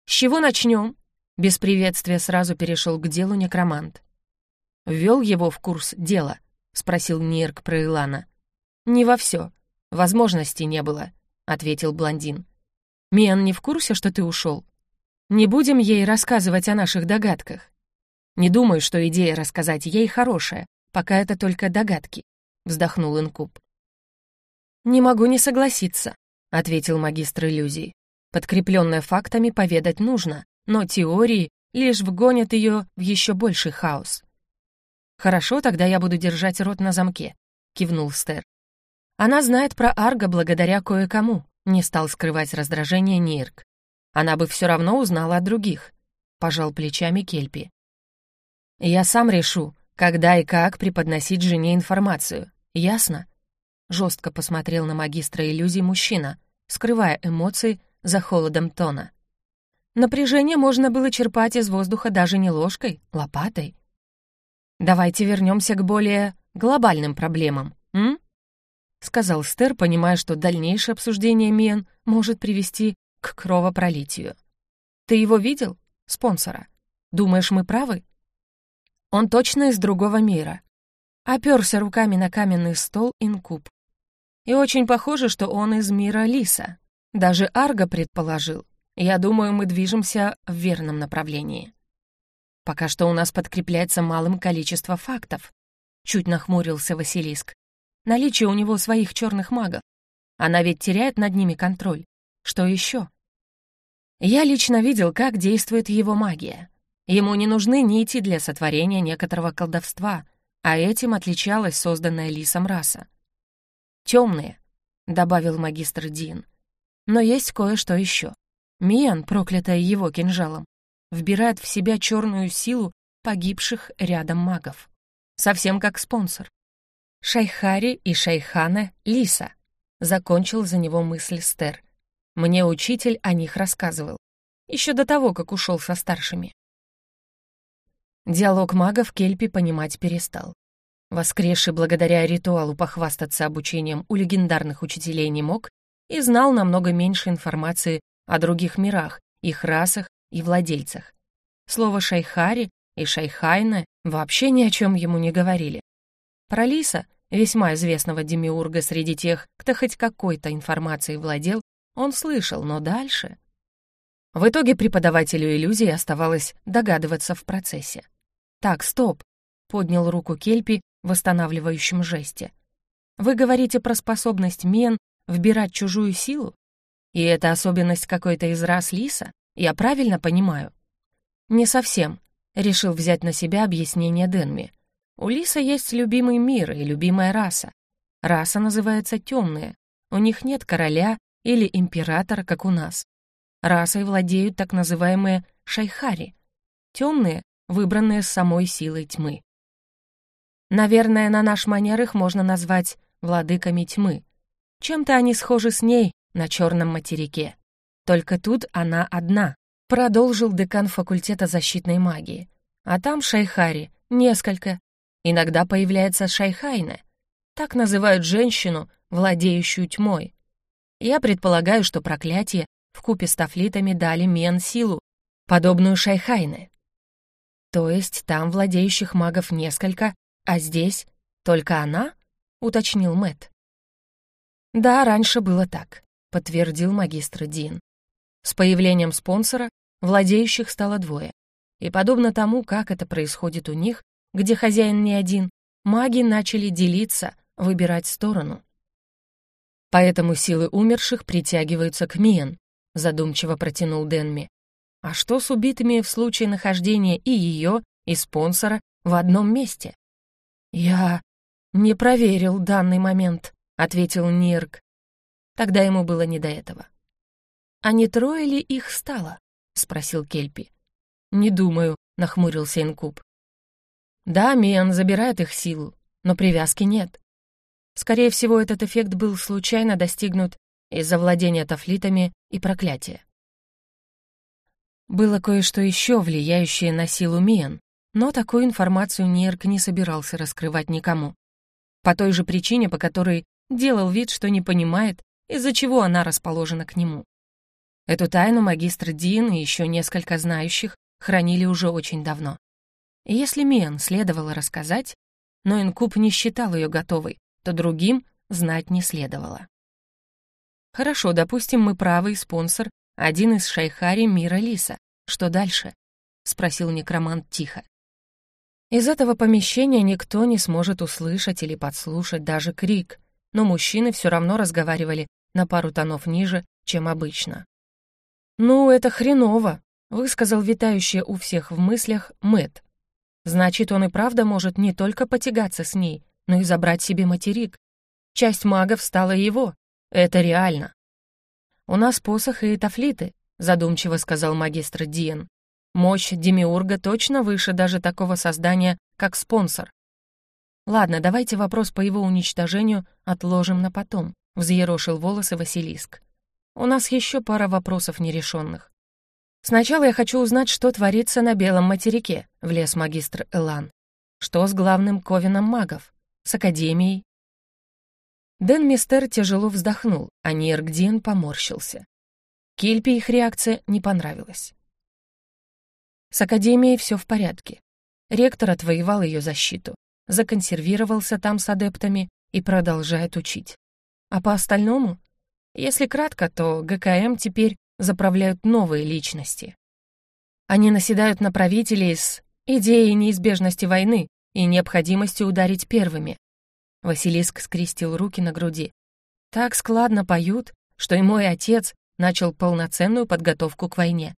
«С чего начнем?» Без приветствия сразу перешел к делу некромант. «Ввел его в курс дела?» — спросил Нирк про Илана. «Не во все. Возможности не было», — ответил блондин. «Миан не в курсе, что ты ушел? Не будем ей рассказывать о наших догадках. Не думаю, что идея рассказать ей хорошая, пока это только догадки», — вздохнул Инкуб. «Не могу не согласиться», — ответил магистр иллюзий. «Подкрепленное фактами поведать нужно, но теории лишь вгонят ее в еще больший хаос». «Хорошо, тогда я буду держать рот на замке», — кивнул Стер. «Она знает про Арга благодаря кое-кому», — не стал скрывать раздражение Нирк. «Она бы все равно узнала о других», — пожал плечами Кельпи. «Я сам решу, когда и как преподносить жене информацию, ясно?» Жестко посмотрел на магистра иллюзий мужчина, скрывая эмоции за холодом тона. Напряжение можно было черпать из воздуха даже не ложкой, лопатой. «Давайте вернемся к более глобальным проблемам, м?» — сказал Стер, понимая, что дальнейшее обсуждение Мен может привести к кровопролитию. «Ты его видел? Спонсора? Думаешь, мы правы?» «Он точно из другого мира», оперся руками на каменный стол инкуб. И очень похоже, что он из мира Лиса. Даже Арго предположил. Я думаю, мы движемся в верном направлении. Пока что у нас подкрепляется малым количество фактов. Чуть нахмурился Василиск. Наличие у него своих черных магов. Она ведь теряет над ними контроль. Что еще? Я лично видел, как действует его магия. Ему не нужны нити для сотворения некоторого колдовства, а этим отличалась созданная лисом раса темные», — добавил магистр Дин. «Но есть кое-что еще. Миан, проклятая его кинжалом, вбирает в себя черную силу погибших рядом магов. Совсем как спонсор. Шайхари и Шайхана — Лиса», — закончил за него мысль Стер. «Мне учитель о них рассказывал. Еще до того, как ушел со старшими». Диалог магов Кельпи понимать перестал. Воскресший благодаря ритуалу похвастаться обучением у легендарных учителей не мог и знал намного меньше информации о других мирах, их расах и владельцах. Слово «шайхари» и «шайхайна» вообще ни о чем ему не говорили. Про Лиса, весьма известного демиурга среди тех, кто хоть какой-то информацией владел, он слышал, но дальше... В итоге преподавателю иллюзии оставалось догадываться в процессе. «Так, стоп!» — поднял руку Кельпи в восстанавливающем жесте. Вы говорите про способность мен вбирать чужую силу? И это особенность какой-то из рас лиса? Я правильно понимаю? Не совсем, решил взять на себя объяснение Денми. У лиса есть любимый мир и любимая раса. Раса называется темная. У них нет короля или императора, как у нас. Расой владеют так называемые шайхари. Темные, выбранные самой силой тьмы. Наверное, на наш манер их можно назвать владыками тьмы. Чем-то они схожи с ней на черном материке. Только тут она одна, продолжил декан факультета защитной магии. А там шайхари, несколько. Иногда появляется шайхайна. Так называют женщину, владеющую тьмой. Я предполагаю, что проклятие вкупе с тафлитами дали Мен силу, подобную шайхайне. То есть там владеющих магов несколько, «А здесь только она?» — уточнил Мэт. «Да, раньше было так», — подтвердил магистр Дин. С появлением спонсора владеющих стало двое. И подобно тому, как это происходит у них, где хозяин не один, маги начали делиться, выбирать сторону. Поэтому силы умерших притягиваются к Миен, задумчиво протянул Денми. А что с убитыми в случае нахождения и ее, и спонсора в одном месте? «Я не проверил данный момент», — ответил Нирк. Тогда ему было не до этого. «А не трое ли их стало?» — спросил Кельпи. «Не думаю», — нахмурился Инкуб. «Да, Миан забирает их силу, но привязки нет. Скорее всего, этот эффект был случайно достигнут из-за владения тафлитами и проклятия. Было кое-что еще влияющее на силу Миан, но такую информацию Нерк не собирался раскрывать никому. По той же причине, по которой делал вид, что не понимает, из-за чего она расположена к нему. Эту тайну магистр Дин и еще несколько знающих хранили уже очень давно. И если Миан следовало рассказать, но Инкуб не считал ее готовой, то другим знать не следовало. Хорошо, допустим, мы правый спонсор, один из шайхари мира Лиса. Что дальше? Спросил некромант тихо. Из этого помещения никто не сможет услышать или подслушать даже крик, но мужчины все равно разговаривали на пару тонов ниже, чем обычно. «Ну, это хреново», — высказал витающий у всех в мыслях Мэт. «Значит, он и правда может не только потягаться с ней, но и забрать себе материк. Часть магов стала его, это реально. «У нас посох и тафлиты», — задумчиво сказал магистр Диен. «Мощь Демиурга точно выше даже такого создания, как спонсор». «Ладно, давайте вопрос по его уничтожению отложим на потом», — взъерошил волосы Василиск. «У нас еще пара вопросов нерешенных. Сначала я хочу узнать, что творится на Белом материке», — влез магистр Элан. «Что с главным ковином магов? С Академией? Дэн Мистер тяжело вздохнул, а Ниргдин поморщился. Кельпи их реакция не понравилась. С Академией все в порядке. Ректор отвоевал ее защиту, законсервировался там с адептами и продолжает учить. А по остальному? Если кратко, то ГКМ теперь заправляют новые личности. Они наседают на правителей с идеей неизбежности войны и необходимостью ударить первыми, Василиск скрестил руки на груди. Так складно поют, что и мой отец начал полноценную подготовку к войне.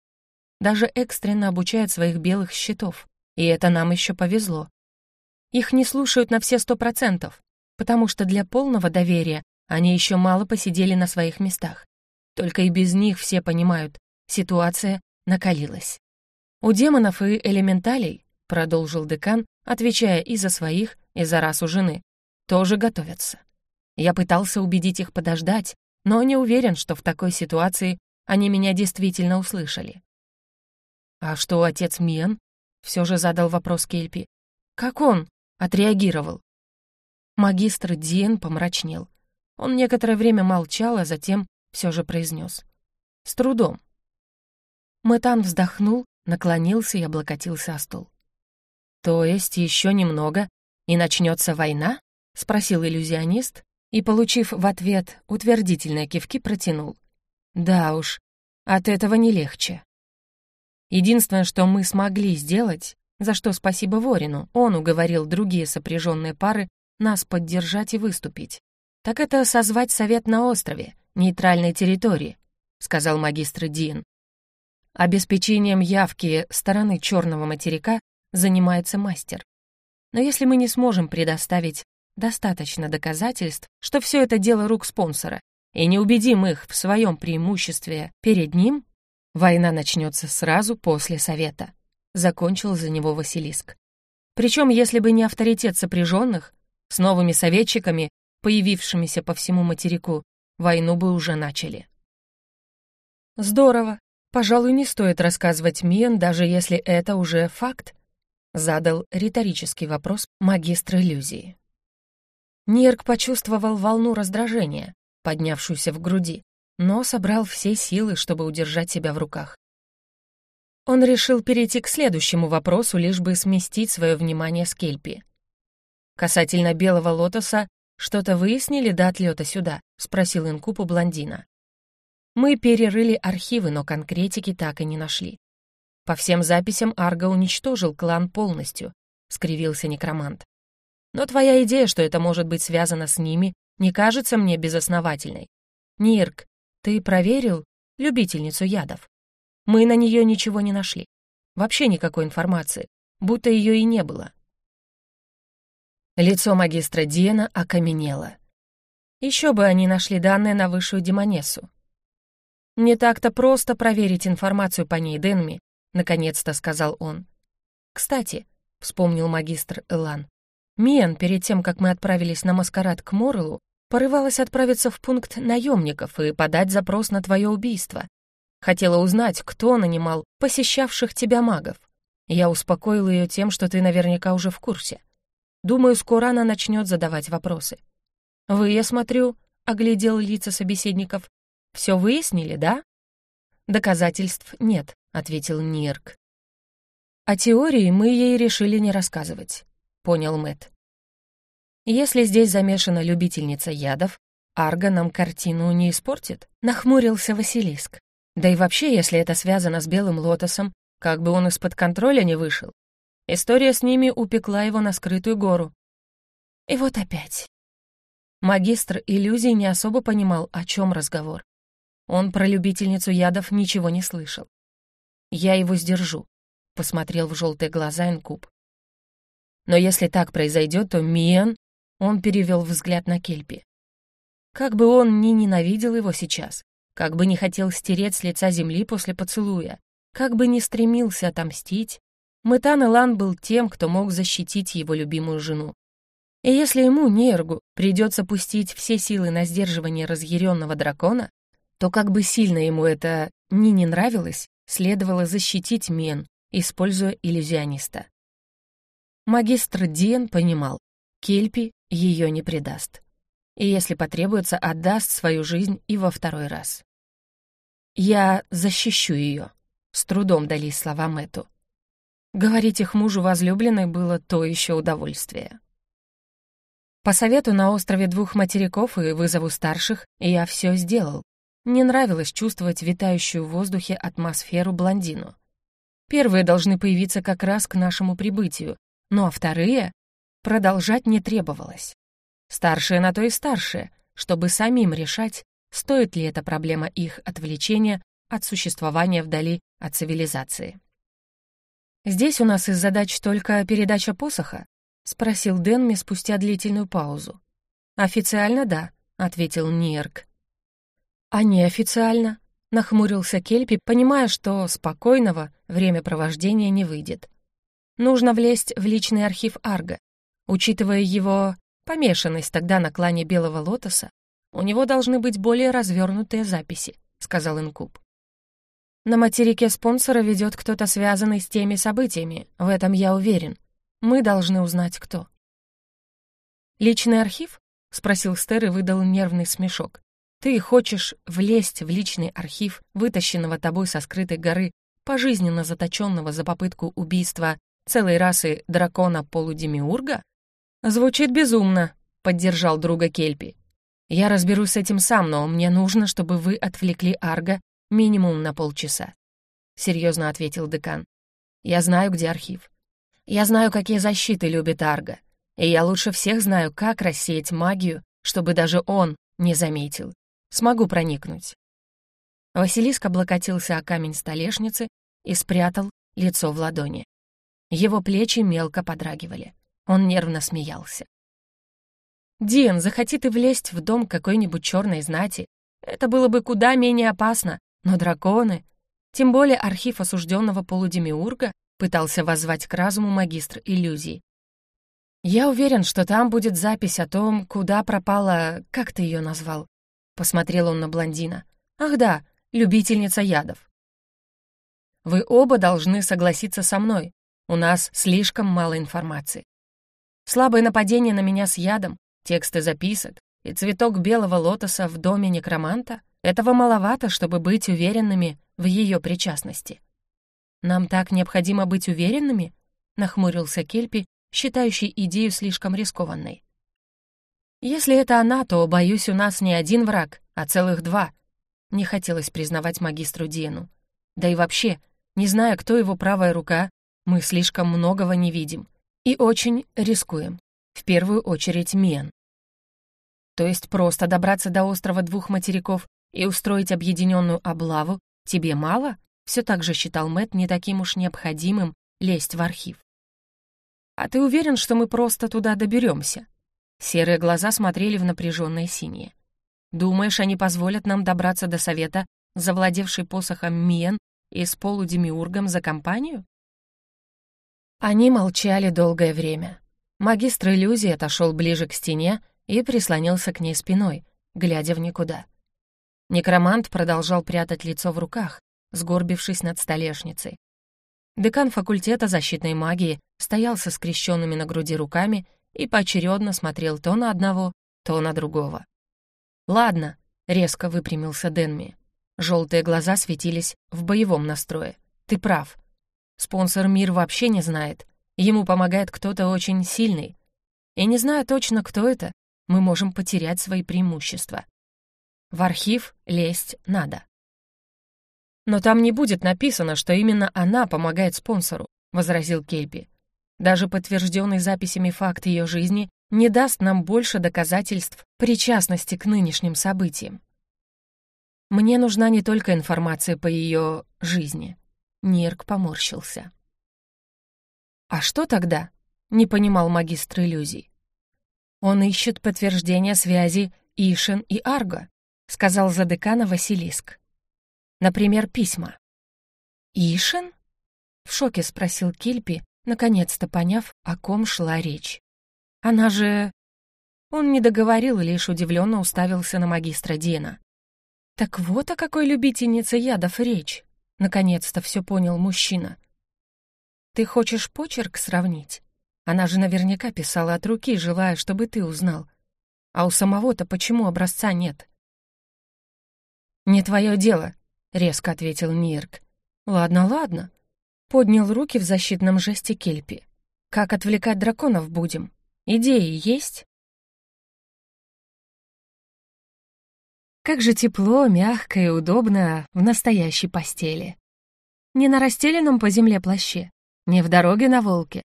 Даже экстренно обучает своих белых щитов. И это нам еще повезло. Их не слушают на все сто процентов, потому что для полного доверия они еще мало посидели на своих местах. Только и без них все понимают, ситуация накалилась. У демонов и элементалей, продолжил декан, отвечая и за своих, и за расу жены, тоже готовятся. Я пытался убедить их подождать, но не уверен, что в такой ситуации они меня действительно услышали. «А что отец Мен?» — все же задал вопрос Кельпи. «Как он?» — отреагировал. Магистр Диен помрачнел. Он некоторое время молчал, а затем все же произнес. «С трудом». Мэтан вздохнул, наклонился и облокотился о стол. «То есть еще немного, и начнется война?» — спросил иллюзионист и, получив в ответ утвердительные кивки, протянул. «Да уж, от этого не легче. Единственное, что мы смогли сделать, за что спасибо Ворину, он уговорил другие сопряженные пары нас поддержать и выступить. Так это созвать совет на острове, нейтральной территории», — сказал магистр Дин. Обеспечением явки стороны Черного материка занимается мастер. Но если мы не сможем предоставить достаточно доказательств, что все это дело рук спонсора, и не убедим их в своем преимуществе перед ним, война начнется сразу после совета. Закончил за него Василиск. Причем, если бы не авторитет сопряженных, с новыми советчиками, появившимися по всему материку, войну бы уже начали. Здорово. Пожалуй, не стоит рассказывать Миен, даже если это уже факт, задал риторический вопрос магистр иллюзии. Нирк почувствовал волну раздражения, поднявшуюся в груди, но собрал все силы, чтобы удержать себя в руках. Он решил перейти к следующему вопросу, лишь бы сместить свое внимание с Кельпи. «Касательно белого лотоса, что-то выяснили до отлета сюда?» — спросил Инкуб блондина. «Мы перерыли архивы, но конкретики так и не нашли. По всем записям Арго уничтожил клан полностью», — скривился некромант. Но твоя идея, что это может быть связано с ними, не кажется мне безосновательной. Нирк, ты проверил любительницу ядов? Мы на нее ничего не нашли. Вообще никакой информации, будто ее и не было. Лицо магистра Диена окаменело. Еще бы они нашли данные на высшую демонессу. «Не так-то просто проверить информацию по ней, Дэнми», — наконец-то сказал он. «Кстати», — вспомнил магистр Элан, «Миен, перед тем, как мы отправились на маскарад к Морелу, порывалась отправиться в пункт наемников и подать запрос на твое убийство. Хотела узнать, кто нанимал посещавших тебя магов. Я успокоил ее тем, что ты наверняка уже в курсе. Думаю, скоро она начнет задавать вопросы. Вы, я смотрю, оглядел лица собеседников. Все выяснили, да? Доказательств нет, ответил Нирк. О теории мы ей решили не рассказывать, понял Мэт. Если здесь замешана любительница ядов, Арга нам картину не испортит, нахмурился Василиск. Да и вообще, если это связано с Белым Лотосом, как бы он из-под контроля не вышел. История с ними упекла его на скрытую гору. И вот опять. Магистр иллюзий не особо понимал, о чем разговор. Он про любительницу ядов ничего не слышал. «Я его сдержу», — посмотрел в желтые глаза Инкуб. «Но если так произойдет, то Миен...» — он перевел взгляд на Кельпи. Как бы он ни ненавидел его сейчас, как бы не хотел стереть с лица земли после поцелуя, как бы не стремился отомстить, Мэтан Элан был тем, кто мог защитить его любимую жену. И если ему, Нергу, придется пустить все силы на сдерживание разъяренного дракона, то как бы сильно ему это ни не нравилось, следовало защитить Мен, используя иллюзиониста. Магистр Диен понимал, Кельпи ее не предаст. И если потребуется, отдаст свою жизнь и во второй раз. «Я защищу ее», — с трудом дались слова Мэту. Говорить их мужу возлюбленной было то еще удовольствие. По совету на острове двух материков и вызову старших я все сделал. Не нравилось чувствовать витающую в воздухе атмосферу блондину. Первые должны появиться как раз к нашему прибытию, ну а вторые продолжать не требовалось. Старшие на то и старшие, чтобы самим решать, стоит ли эта проблема их отвлечения от существования вдали от цивилизации. «Здесь у нас из задач только передача посоха?» — спросил Дэнми спустя длительную паузу. «Официально да», — ответил Нирк. «А неофициально?» — нахмурился Кельпи, понимая, что спокойного времяпровождения не выйдет. «Нужно влезть в личный архив Арга. Учитывая его помешанность тогда на клане Белого Лотоса, у него должны быть более развернутые записи», — сказал Инкуб. «На материке спонсора ведет кто-то, связанный с теми событиями, в этом я уверен. Мы должны узнать, кто». «Личный архив?» — спросил Стер и выдал нервный смешок. «Ты хочешь влезть в личный архив, вытащенного тобой со скрытой горы, пожизненно заточенного за попытку убийства целой расы дракона-полудемиурга?» «Звучит безумно», — поддержал друга Кельпи. «Я разберусь с этим сам, но мне нужно, чтобы вы отвлекли Арга минимум на полчаса», — серьезно ответил декан. «Я знаю, где архив. Я знаю, какие защиты любит Арго. И я лучше всех знаю, как рассеять магию, чтобы даже он не заметил. Смогу проникнуть». Василиск облокотился о камень столешницы и спрятал лицо в ладони. Его плечи мелко подрагивали. Он нервно смеялся. «Дин, захоти ты влезть в дом какой-нибудь черной знати. Это было бы куда менее опасно, но драконы... Тем более архив осужденного полудемиурга пытался воззвать к разуму магистр иллюзий. «Я уверен, что там будет запись о том, куда пропала... Как ты ее назвал?» Посмотрел он на блондина. «Ах да, любительница ядов». «Вы оба должны согласиться со мной. У нас слишком мало информации. Слабое нападение на меня с ядом, тексты записок и цветок белого лотоса в доме некроманта — этого маловато, чтобы быть уверенными в ее причастности. «Нам так необходимо быть уверенными?» — нахмурился Кельпи, считающий идею слишком рискованной. «Если это она, то, боюсь, у нас не один враг, а целых два», — не хотелось признавать магистру Диену. «Да и вообще, не зная, кто его правая рука, мы слишком многого не видим и очень рискуем. В первую очередь Мен. То есть просто добраться до острова двух материков и устроить объединенную облаву тебе мало? все так же считал Мэт не таким уж необходимым лезть в архив. «А ты уверен, что мы просто туда доберемся? Серые глаза смотрели в напряженное синее. «Думаешь, они позволят нам добраться до совета, завладевший посохом Миен и с полудемиургом за компанию?» Они молчали долгое время. Магистр иллюзии отошел ближе к стене и прислонился к ней спиной, глядя в никуда. Некромант продолжал прятать лицо в руках, сгорбившись над столешницей. Декан факультета защитной магии стоял со скрещенными на груди руками и поочередно смотрел то на одного, то на другого. «Ладно», — резко выпрямился Денми. Желтые глаза светились в боевом настрое. «Ты прав. Спонсор мир вообще не знает. Ему помогает кто-то очень сильный. И не зная точно, кто это, мы можем потерять свои преимущества. В архив лезть надо. «Но там не будет написано, что именно она помогает спонсору», — возразил Кельпи. «Даже подтвержденный записями факт ее жизни не даст нам больше доказательств причастности к нынешним событиям. Мне нужна не только информация по ее жизни. Нирк поморщился. «А что тогда?» — не понимал магистр иллюзий. «Он ищет подтверждение связи Ишин и Арго», — сказал за декана Василиск. «Например, письма». «Ишин?» — в шоке спросил Кильпи, наконец-то поняв, о ком шла речь. «Она же...» Он не договорил, лишь удивленно уставился на магистра Дина. «Так вот о какой любительнице ядов речь!» Наконец-то все понял мужчина. «Ты хочешь почерк сравнить? Она же наверняка писала от руки, желая, чтобы ты узнал. А у самого-то почему образца нет?» «Не твое дело», — резко ответил Нирк. «Ладно, ладно». Поднял руки в защитном жесте Кельпи. «Как отвлекать драконов будем? Идеи есть?» Как же тепло, мягко и удобно в настоящей постели. Не на расстеленном по земле плаще, не в дороге на волке,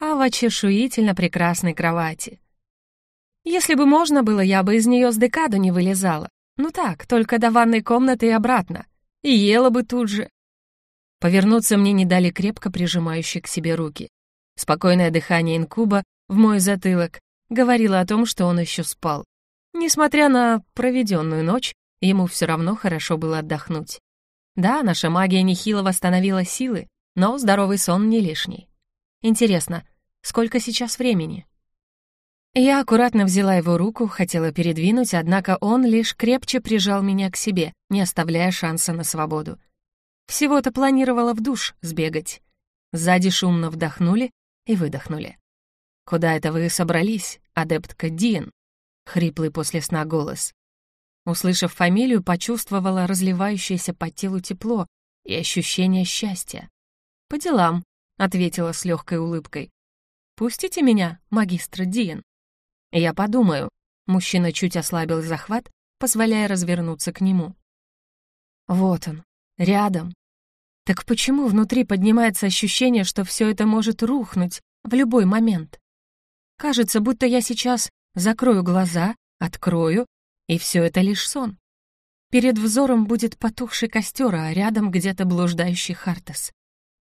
а в очешуительно прекрасной кровати. Если бы можно было, я бы из нее с декаду не вылезала. Ну так, только до ванной комнаты и обратно. И ела бы тут же. Повернуться мне не дали крепко прижимающие к себе руки. Спокойное дыхание инкуба в мой затылок говорило о том, что он еще спал. Несмотря на проведенную ночь, ему все равно хорошо было отдохнуть. Да, наша магия нехило восстановила силы, но здоровый сон не лишний. Интересно, сколько сейчас времени? Я аккуратно взяла его руку, хотела передвинуть, однако он лишь крепче прижал меня к себе, не оставляя шанса на свободу. Всего-то планировала в душ сбегать. Сзади шумно вдохнули и выдохнули. «Куда это вы собрались, адептка Дин?» — хриплый после сна голос. Услышав фамилию, почувствовала разливающееся по телу тепло и ощущение счастья. «По делам», — ответила с легкой улыбкой. «Пустите меня, магистр Диен». «Я подумаю». Мужчина чуть ослабил захват, позволяя развернуться к нему. Вот он, рядом. Так почему внутри поднимается ощущение, что все это может рухнуть в любой момент? Кажется, будто я сейчас Закрою глаза, открою, и все это лишь сон. Перед взором будет потухший костер, а рядом где-то блуждающий Хартес.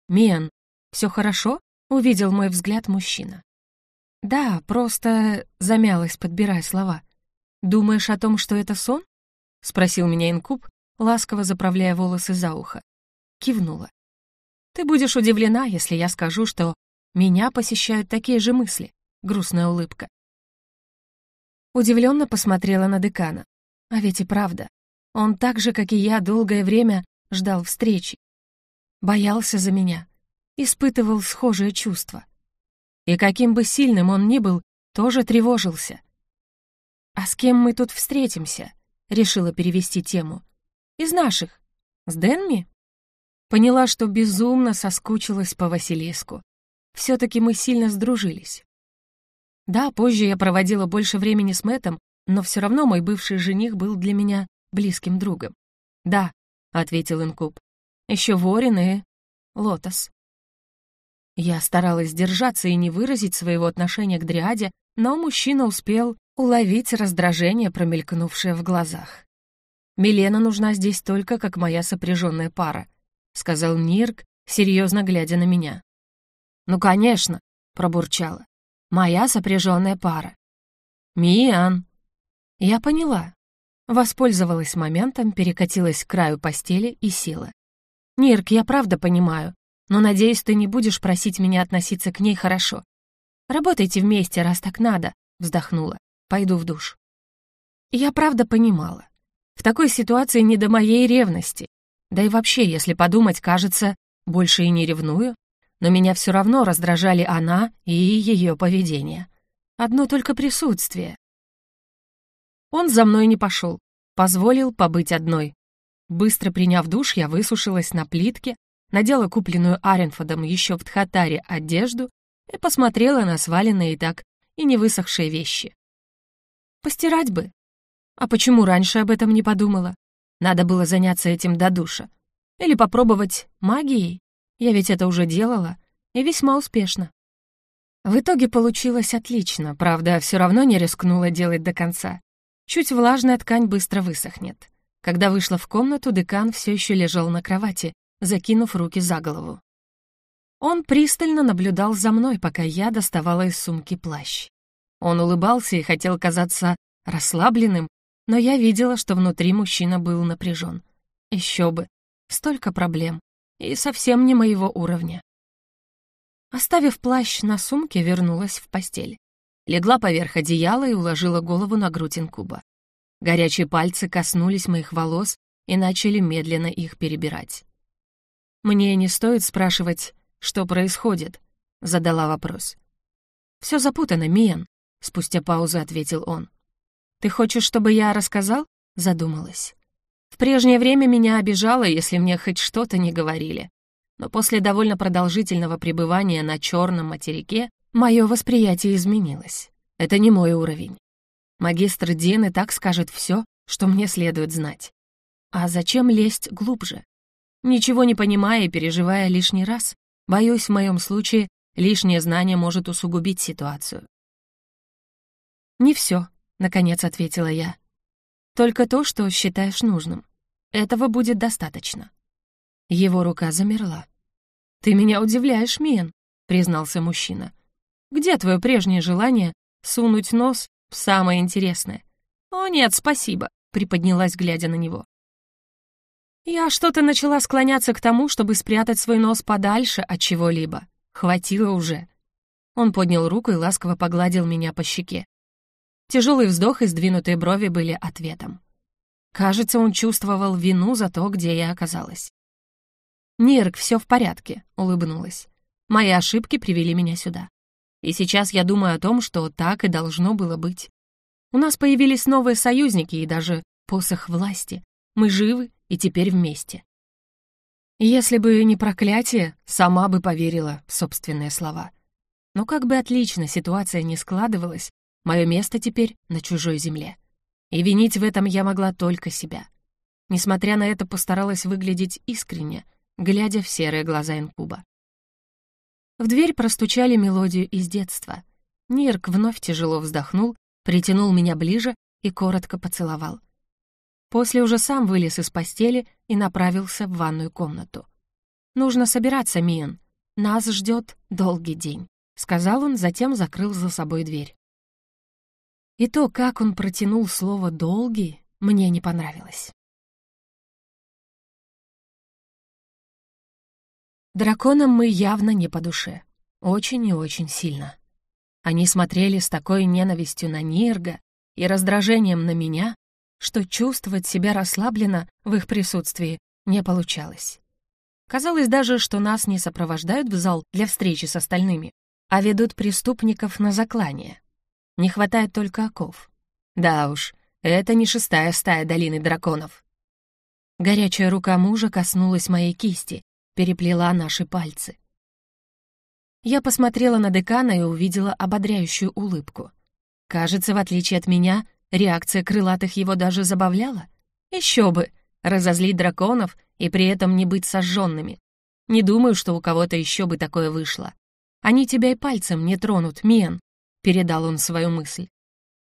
«Миан, все хорошо?» — увидел мой взгляд мужчина. «Да, просто...» — замялась, подбирая слова. «Думаешь о том, что это сон?» — спросил меня инкуб, ласково заправляя волосы за ухо. Кивнула. «Ты будешь удивлена, если я скажу, что меня посещают такие же мысли», — грустная улыбка. Удивленно посмотрела на декана. А ведь и правда, он так же, как и я, долгое время ждал встречи. Боялся за меня, испытывал схожее чувство. И каким бы сильным он ни был, тоже тревожился. «А с кем мы тут встретимся?» — решила перевести тему. «Из наших. С Денми?» Поняла, что безумно соскучилась по Василиску. Все-таки мы сильно сдружились. Да, позже я проводила больше времени с Мэтом, но все равно мой бывший жених был для меня близким другом. «Да», — ответил Инкуб, — «еще Ворин и Лотос». Я старалась держаться и не выразить своего отношения к Дриаде, но мужчина успел уловить раздражение, промелькнувшее в глазах. «Милена нужна здесь только как моя сопряженная пара», — сказал Нирк, серьезно глядя на меня. «Ну, конечно», — пробурчала моя сопряженная пара. «Миан!» Я поняла. Воспользовалась моментом, перекатилась к краю постели и села. «Нирк, я правда понимаю, но, надеюсь, ты не будешь просить меня относиться к ней хорошо. Работайте вместе, раз так надо», — вздохнула. «Пойду в душ». Я правда понимала. В такой ситуации не до моей ревности. Да и вообще, если подумать, кажется, больше и не ревную. Но меня все равно раздражали она и ее поведение. Одно только присутствие. Он за мной не пошел, позволил побыть одной. Быстро приняв душ, я высушилась на плитке, надела купленную Аренфодом еще в Тхатаре одежду и посмотрела на сваленные так и не высохшие вещи. Постирать бы. А почему раньше об этом не подумала? Надо было заняться этим до душа. Или попробовать магией. Я ведь это уже делала, и весьма успешно. В итоге получилось отлично, правда, все равно не рискнула делать до конца. Чуть влажная ткань быстро высохнет. Когда вышла в комнату, декан все еще лежал на кровати, закинув руки за голову. Он пристально наблюдал за мной, пока я доставала из сумки плащ. Он улыбался и хотел казаться расслабленным, но я видела, что внутри мужчина был напряжен. Еще бы, столько проблем, и совсем не моего уровня. Оставив плащ на сумке, вернулась в постель легла поверх одеяла и уложила голову на грудь инкуба. Горячие пальцы коснулись моих волос и начали медленно их перебирать. «Мне не стоит спрашивать, что происходит», — задала вопрос. «Все запутано, Миен», — спустя паузу ответил он. «Ты хочешь, чтобы я рассказал?» — задумалась. В прежнее время меня обижало, если мне хоть что-то не говорили. Но после довольно продолжительного пребывания на черном материке Мое восприятие изменилось. Это не мой уровень. Магистр Дин и так скажет все, что мне следует знать. А зачем лезть глубже? Ничего не понимая и переживая лишний раз, боюсь, в моем случае лишнее знание может усугубить ситуацию. «Не все», — наконец ответила я. «Только то, что считаешь нужным. Этого будет достаточно». Его рука замерла. «Ты меня удивляешь, Миен», — признался мужчина. Где твое прежнее желание сунуть нос в самое интересное? О нет, спасибо, приподнялась, глядя на него. Я что-то начала склоняться к тому, чтобы спрятать свой нос подальше от чего-либо. Хватило уже. Он поднял руку и ласково погладил меня по щеке. Тяжелый вздох и сдвинутые брови были ответом. Кажется, он чувствовал вину за то, где я оказалась. «Нирк, все в порядке», — улыбнулась. «Мои ошибки привели меня сюда. И сейчас я думаю о том, что так и должно было быть. У нас появились новые союзники и даже посох власти. Мы живы и теперь вместе. Если бы не проклятие, сама бы поверила в собственные слова. Но как бы отлично ситуация не складывалась, мое место теперь на чужой земле. И винить в этом я могла только себя. Несмотря на это, постаралась выглядеть искренне, глядя в серые глаза инкуба. В дверь простучали мелодию из детства. Нирк вновь тяжело вздохнул, притянул меня ближе и коротко поцеловал. После уже сам вылез из постели и направился в ванную комнату. «Нужно собираться, Миен. Нас ждет долгий день», — сказал он, затем закрыл за собой дверь. И то, как он протянул слово «долгий», мне не понравилось. Драконам мы явно не по душе. Очень и очень сильно. Они смотрели с такой ненавистью на Нирга и раздражением на меня, что чувствовать себя расслабленно в их присутствии не получалось. Казалось даже, что нас не сопровождают в зал для встречи с остальными, а ведут преступников на заклание. Не хватает только оков. Да уж, это не шестая стая долины драконов. Горячая рука мужа коснулась моей кисти, переплела наши пальцы. Я посмотрела на декана и увидела ободряющую улыбку. Кажется, в отличие от меня, реакция крылатых его даже забавляла. Еще бы, разозлить драконов и при этом не быть сожженными. Не думаю, что у кого-то еще бы такое вышло. Они тебя и пальцем не тронут, Мен, передал он свою мысль.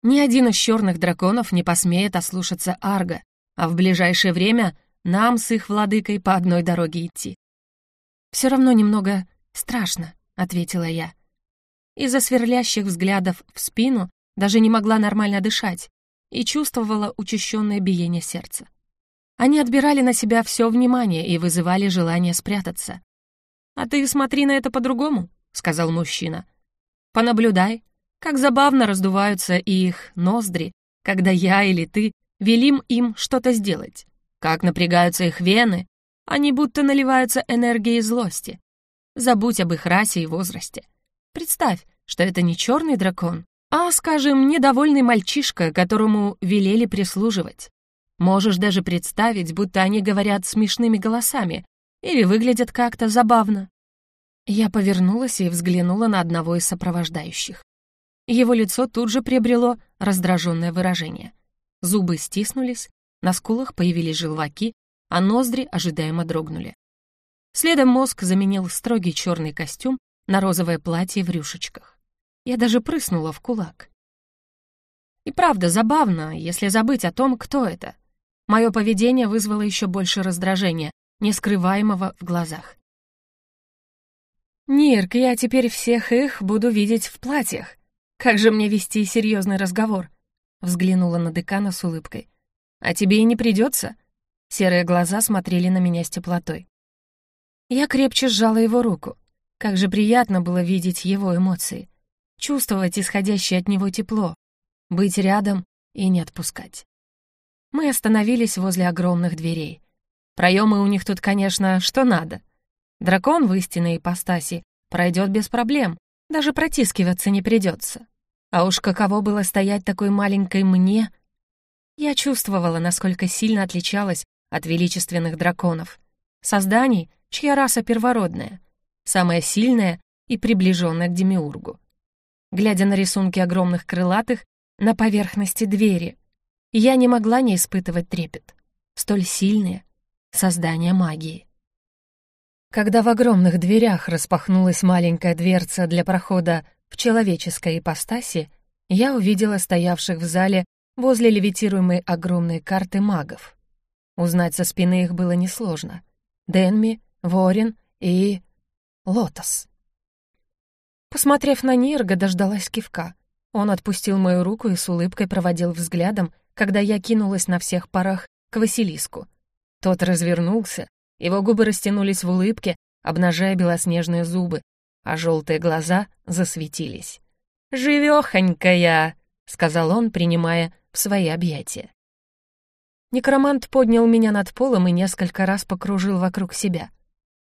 Ни один из черных драконов не посмеет ослушаться Арга, а в ближайшее время нам с их владыкой по одной дороге идти. Все равно немного страшно», — ответила я. Из-за сверлящих взглядов в спину даже не могла нормально дышать и чувствовала учащенное биение сердца. Они отбирали на себя все внимание и вызывали желание спрятаться. «А ты смотри на это по-другому», — сказал мужчина. «Понаблюдай, как забавно раздуваются их ноздри, когда я или ты велим им что-то сделать, как напрягаются их вены, они будто наливаются энергией злости. Забудь об их расе и возрасте. Представь, что это не черный дракон, а, скажем, недовольный мальчишка, которому велели прислуживать. Можешь даже представить, будто они говорят смешными голосами или выглядят как-то забавно. Я повернулась и взглянула на одного из сопровождающих. Его лицо тут же приобрело раздраженное выражение. Зубы стиснулись, на скулах появились желваки, а ноздри ожидаемо дрогнули. Следом мозг заменил строгий черный костюм на розовое платье в рюшечках. Я даже прыснула в кулак. И правда, забавно, если забыть о том, кто это. Мое поведение вызвало еще больше раздражения, нескрываемого в глазах. «Нирк, я теперь всех их буду видеть в платьях. Как же мне вести серьезный разговор?» Взглянула на декана с улыбкой. «А тебе и не придется?» Серые глаза смотрели на меня с теплотой. Я крепче сжала его руку. Как же приятно было видеть его эмоции, чувствовать исходящее от него тепло, быть рядом и не отпускать. Мы остановились возле огромных дверей. Проемы у них тут, конечно, что надо. Дракон в истинной ипостаси пройдет без проблем, даже протискиваться не придется. А уж каково было стоять такой маленькой мне. Я чувствовала, насколько сильно отличалась от величественных драконов. Созданий, чья раса первородная, самая сильная и приближенная к Демиургу. Глядя на рисунки огромных крылатых на поверхности двери, я не могла не испытывать трепет. Столь сильные создания магии. Когда в огромных дверях распахнулась маленькая дверца для прохода в человеческой ипостаси, я увидела стоявших в зале возле левитируемой огромной карты магов. Узнать со спины их было несложно. Денми, Ворин и... Лотос. Посмотрев на Нирга, дождалась кивка. Он отпустил мою руку и с улыбкой проводил взглядом, когда я кинулась на всех парах к Василиску. Тот развернулся, его губы растянулись в улыбке, обнажая белоснежные зубы, а желтые глаза засветились. «Живёхонькая!» — сказал он, принимая в свои объятия. Некромант поднял меня над полом и несколько раз покружил вокруг себя.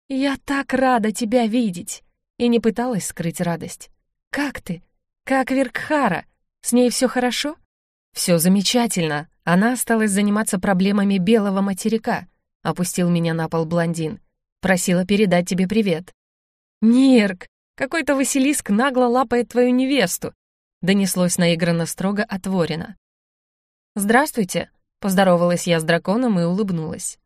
«Я так рада тебя видеть!» И не пыталась скрыть радость. «Как ты? Как Виркхара? С ней все хорошо?» «Все замечательно. Она осталась заниматься проблемами белого материка», — опустил меня на пол блондин. «Просила передать тебе привет». «Нерк, какой-то Василиск нагло лапает твою невесту», — донеслось наигранно строго отворено. «Здравствуйте», Поздоровалась я с драконом и улыбнулась.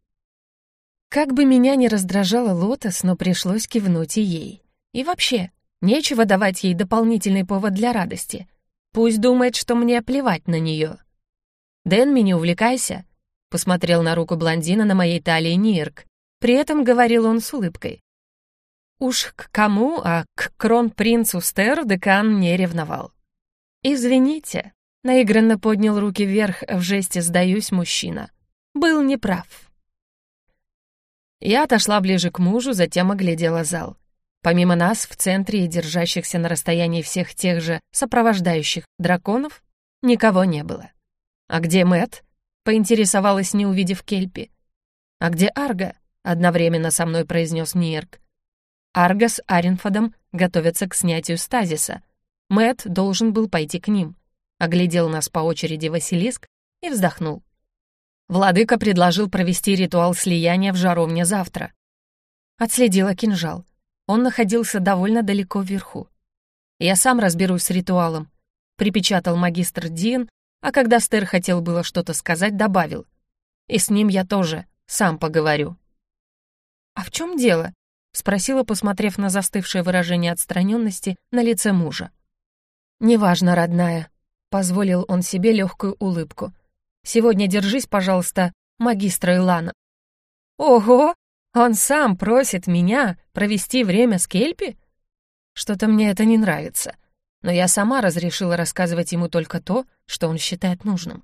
Как бы меня ни раздражала Лотос, но пришлось кивнуть и ей. И вообще, нечего давать ей дополнительный повод для радости. Пусть думает, что мне плевать на нее. «Дэнми, не увлекайся», — посмотрел на руку блондина на моей талии Нирк. При этом говорил он с улыбкой. Уж к кому, а к кронпринцу Стеру декан не ревновал. «Извините», Наигранно поднял руки вверх в жесте «сдаюсь, мужчина». Был неправ. Я отошла ближе к мужу, затем оглядела зал. Помимо нас, в центре и держащихся на расстоянии всех тех же сопровождающих драконов, никого не было. «А где Мэт? поинтересовалась, не увидев Кельпи. «А где Арга?» — одновременно со мной произнес Нирк. Арга с Аренфодом готовятся к снятию стазиса. Мэт должен был пойти к ним. Оглядел нас по очереди Василиск и вздохнул. Владыка предложил провести ритуал слияния в жаровне завтра. Отследила кинжал. Он находился довольно далеко вверху. «Я сам разберусь с ритуалом», — припечатал магистр Дин, а когда Стер хотел было что-то сказать, добавил. «И с ним я тоже сам поговорю». «А в чем дело?» — спросила, посмотрев на застывшее выражение отстраненности на лице мужа. «Неважно, родная», Позволил он себе легкую улыбку. «Сегодня держись, пожалуйста, магистра Илана». «Ого! Он сам просит меня провести время с Кельпи?» «Что-то мне это не нравится. но я сама разрешила рассказывать ему только то, что он считает нужным.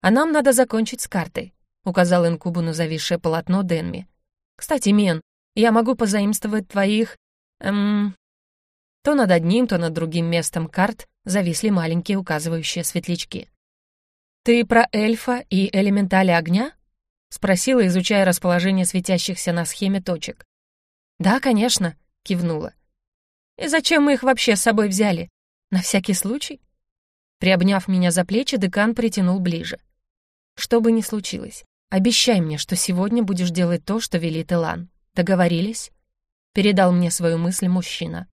«А нам надо закончить с картой», — указал инкубу на зависшее полотно Денми. «Кстати, Мен, я могу позаимствовать твоих... эм...» То над одним, то над другим местом карт зависли маленькие указывающие светлячки. «Ты про эльфа и элементали огня?» — спросила, изучая расположение светящихся на схеме точек. «Да, конечно», — кивнула. «И зачем мы их вообще с собой взяли? На всякий случай?» Приобняв меня за плечи, декан притянул ближе. «Что бы ни случилось, обещай мне, что сегодня будешь делать то, что велит Илан. Договорились?» Передал мне свою мысль мужчина.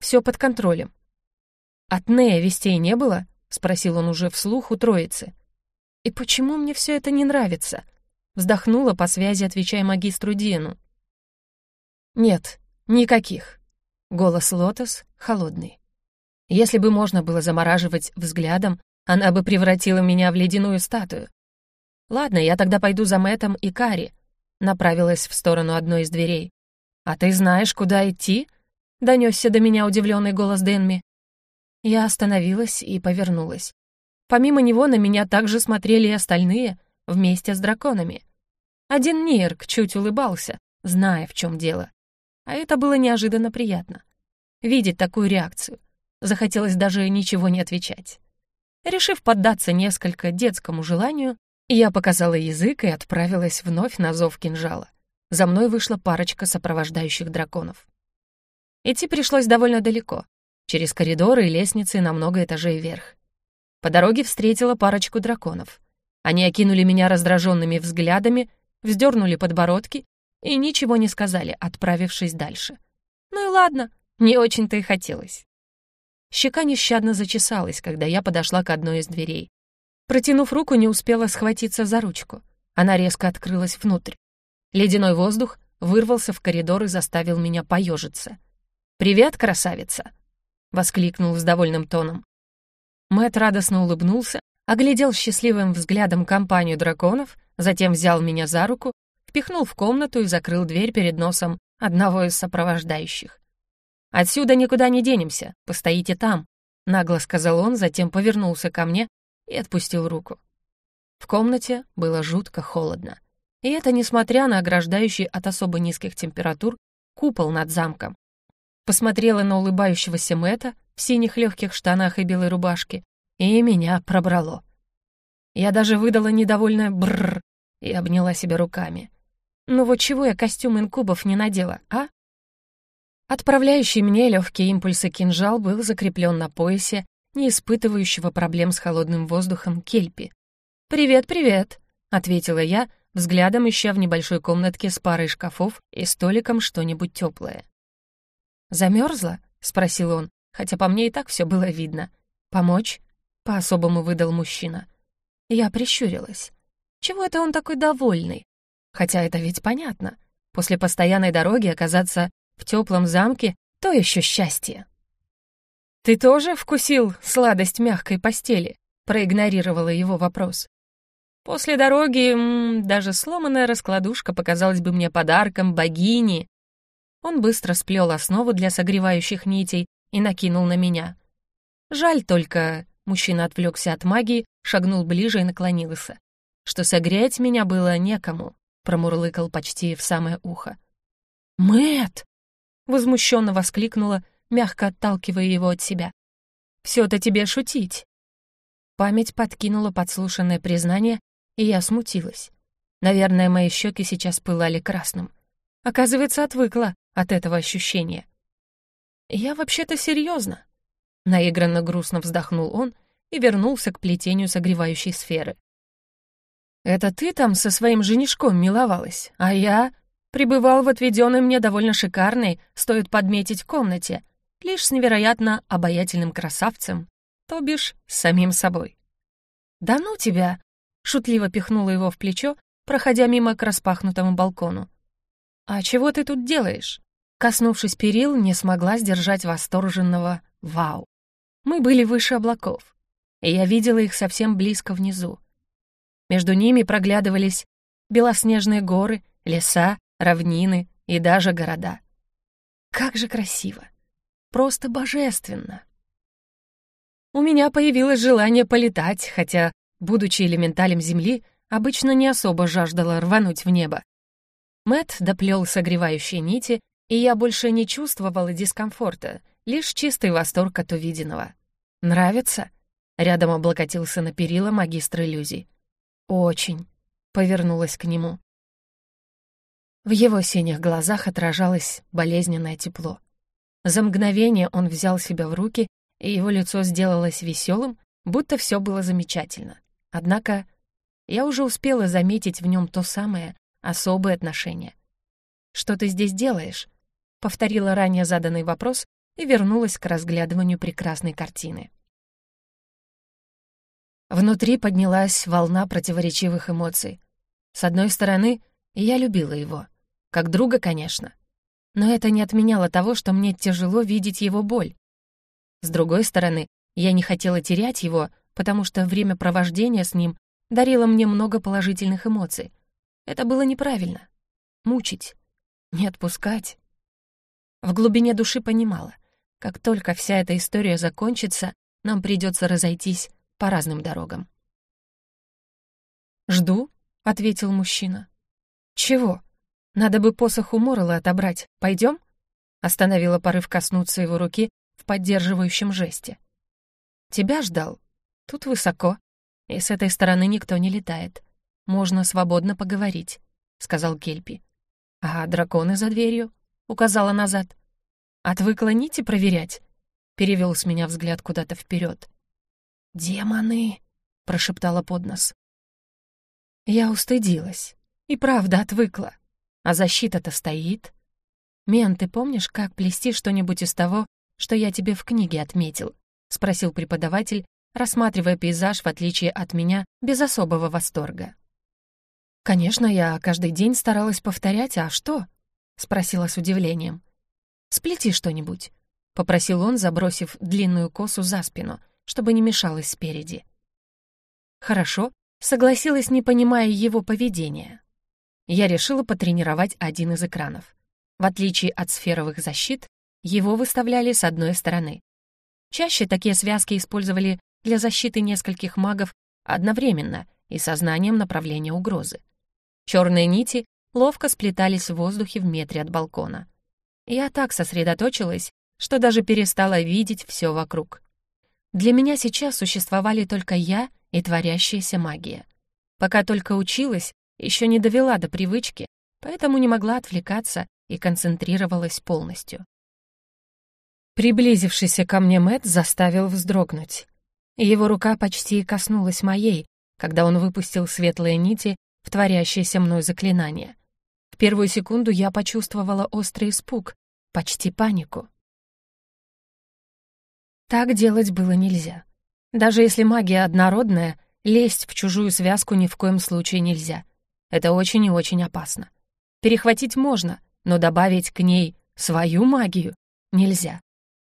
«Все под контролем». «От Нея вестей не было?» — спросил он уже вслух у троицы. «И почему мне все это не нравится?» Вздохнула по связи, отвечая магистру Диену. «Нет, никаких». Голос Лотос холодный. Если бы можно было замораживать взглядом, она бы превратила меня в ледяную статую. Ладно, я тогда пойду за Мэтом и Кари. Направилась в сторону одной из дверей. А ты знаешь, куда идти? Донесся до меня удивленный голос Дэнми. Я остановилась и повернулась. Помимо него на меня также смотрели и остальные, вместе с драконами. Один Нирк чуть улыбался, зная, в чем дело. А это было неожиданно приятно. Видеть такую реакцию. Захотелось даже ничего не отвечать. Решив поддаться несколько детскому желанию, я показала язык и отправилась вновь на зов кинжала. За мной вышла парочка сопровождающих драконов. Идти пришлось довольно далеко, через коридоры и лестницы на много этажей вверх. По дороге встретила парочку драконов. Они окинули меня раздраженными взглядами, вздернули подбородки и ничего не сказали, отправившись дальше. Ну и ладно, не очень-то и хотелось. Щека нещадно зачесалась, когда я подошла к одной из дверей. Протянув руку, не успела схватиться за ручку. Она резко открылась внутрь. Ледяной воздух вырвался в коридор и заставил меня поежиться. «Привет, красавица!» — воскликнул с довольным тоном. Мэт радостно улыбнулся, оглядел счастливым взглядом компанию драконов, затем взял меня за руку, впихнул в комнату и закрыл дверь перед носом одного из сопровождающих. «Отсюда никуда не денемся, постоите там», — нагло сказал он, затем повернулся ко мне и отпустил руку. В комнате было жутко холодно. И это несмотря на ограждающий от особо низких температур купол над замком. Посмотрела на улыбающегося Мэтта в синих легких штанах и белой рубашке, и меня пробрало. Я даже выдала недовольное «брррр» и обняла себя руками. Ну вот чего я костюм инкубов не надела, а? Отправляющий мне легкие импульсы кинжал был закреплен на поясе, не испытывающего проблем с холодным воздухом кельпи. «Привет, привет», — ответила я, взглядом ища в небольшой комнатке с парой шкафов и столиком что-нибудь теплое. «Замерзла?» — спросил он, хотя по мне и так все было видно. «Помочь?» — по-особому выдал мужчина. Я прищурилась. Чего это он такой довольный? Хотя это ведь понятно. После постоянной дороги оказаться в теплом замке — то еще счастье. «Ты тоже вкусил сладость мягкой постели?» — проигнорировала его вопрос. «После дороги м даже сломанная раскладушка показалась бы мне подарком богини». Он быстро сплел основу для согревающих нитей и накинул на меня. «Жаль только...» — мужчина отвлекся от магии, шагнул ближе и наклонился. «Что согреть меня было некому», — промурлыкал почти в самое ухо. Мэт! возмущенно воскликнула, мягко отталкивая его от себя. все это тебе шутить!» Память подкинула подслушанное признание, и я смутилась. Наверное, мои щеки сейчас пылали красным. Оказывается, отвыкла от этого ощущения. «Я вообще-то серьезно. Наигранно грустно вздохнул он и вернулся к плетению согревающей сферы. «Это ты там со своим женишком миловалась, а я...» пребывал в отведенной мне довольно шикарной, стоит подметить, комнате, лишь с невероятно обаятельным красавцем, то бишь с самим собой. «Да ну тебя!» — шутливо пихнула его в плечо, проходя мимо к распахнутому балкону. «А чего ты тут делаешь?» Коснувшись перил, не смогла сдержать восторженного «Вау!». Мы были выше облаков, и я видела их совсем близко внизу. Между ними проглядывались белоснежные горы, леса равнины и даже города. Как же красиво! Просто божественно! У меня появилось желание полетать, хотя, будучи элементалем Земли, обычно не особо жаждала рвануть в небо. Мэт доплел согревающие нити, и я больше не чувствовала дискомфорта, лишь чистый восторг от увиденного. «Нравится?» — рядом облокотился на перила магистр иллюзий. «Очень», — повернулась к нему. В его синих глазах отражалось болезненное тепло. За мгновение он взял себя в руки, и его лицо сделалось веселым, будто все было замечательно. Однако я уже успела заметить в нем то самое особое отношение. «Что ты здесь делаешь?» — повторила ранее заданный вопрос и вернулась к разглядыванию прекрасной картины. Внутри поднялась волна противоречивых эмоций. С одной стороны, я любила его. Как друга, конечно. Но это не отменяло того, что мне тяжело видеть его боль. С другой стороны, я не хотела терять его, потому что время провождения с ним дарила мне много положительных эмоций. Это было неправильно. Мучить, не отпускать. В глубине души понимала, как только вся эта история закончится, нам придется разойтись по разным дорогам. «Жду», — ответил мужчина. «Чего? Надо бы посох у Моррелла отобрать. Пойдем?» Остановила порыв коснуться его руки в поддерживающем жесте. «Тебя ждал. Тут высоко и с этой стороны никто не летает. Можно свободно поговорить», — сказал Кельпи. «А драконы за дверью?» — указала назад. «Отвыкла нити проверять?» — перевел с меня взгляд куда-то вперед. «Демоны!» — прошептала под нос. Я устыдилась. И правда отвыкла. А защита-то стоит. «Мен, ты помнишь, как плести что-нибудь из того, что я тебе в книге отметил?» — спросил преподаватель, рассматривая пейзаж, в отличие от меня, без особого восторга. «Конечно, я каждый день старалась повторять, а что?» — спросила с удивлением. «Сплети что-нибудь», — попросил он, забросив длинную косу за спину, чтобы не мешалось спереди. «Хорошо», — согласилась, не понимая его поведения. Я решила потренировать один из экранов. В отличие от сферовых защит, его выставляли с одной стороны. Чаще такие связки использовали для защиты нескольких магов одновременно и со знанием направления угрозы. Черные нити ловко сплетались в воздухе в метре от балкона. Я так сосредоточилась, что даже перестала видеть все вокруг. Для меня сейчас существовали только я и творящаяся магия. Пока только училась, еще не довела до привычки, поэтому не могла отвлекаться и концентрировалась полностью. Приблизившийся ко мне Мэт заставил вздрогнуть. Его рука почти коснулась моей, когда он выпустил светлые нити в творящееся мной заклинание. Первую секунду я почувствовала острый испуг, почти панику. Так делать было нельзя. Даже если магия однородная, лезть в чужую связку ни в коем случае нельзя. Это очень и очень опасно. Перехватить можно, но добавить к ней свою магию нельзя.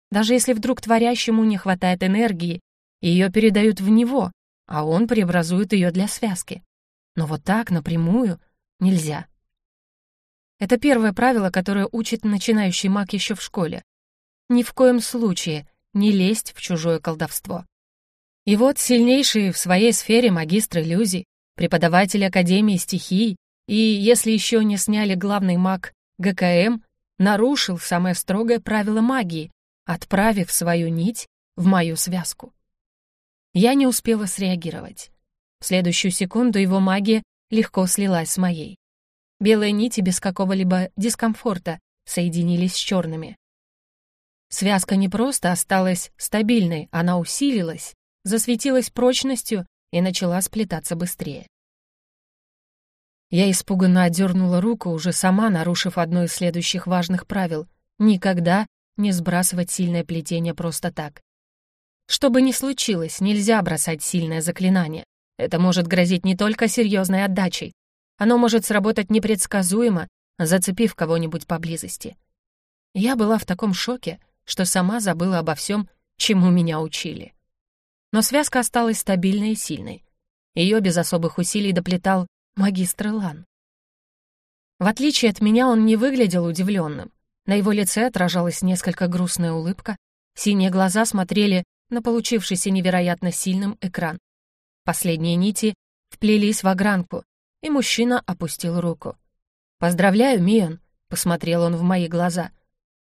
Даже если вдруг творящему не хватает энергии ее передают в него, а он преобразует ее для связки. Но вот так, напрямую, нельзя. Это первое правило, которое учит начинающий маг еще в школе. Ни в коем случае не лезть в чужое колдовство. И вот сильнейший в своей сфере магистр иллюзий, преподаватель Академии стихий и, если еще не сняли главный маг ГКМ, нарушил самое строгое правило магии, отправив свою нить в мою связку. Я не успела среагировать. В следующую секунду его магия легко слилась с моей. Белые нити без какого-либо дискомфорта соединились с черными. Связка не просто осталась стабильной, она усилилась, засветилась прочностью и начала сплетаться быстрее. Я испуганно отдернула руку, уже сама нарушив одно из следующих важных правил — никогда не сбрасывать сильное плетение просто так. Что бы ни случилось, нельзя бросать сильное заклинание. Это может грозить не только серьезной отдачей. Оно может сработать непредсказуемо, зацепив кого-нибудь поблизости. Я была в таком шоке, что сама забыла обо всем, чему меня учили. Но связка осталась стабильной и сильной. Ее без особых усилий доплетал магистр Лан. В отличие от меня, он не выглядел удивленным. На его лице отражалась несколько грустная улыбка, синие глаза смотрели на получившийся невероятно сильным экран. Последние нити вплелись в огранку, и мужчина опустил руку. «Поздравляю, Мион», — посмотрел он в мои глаза.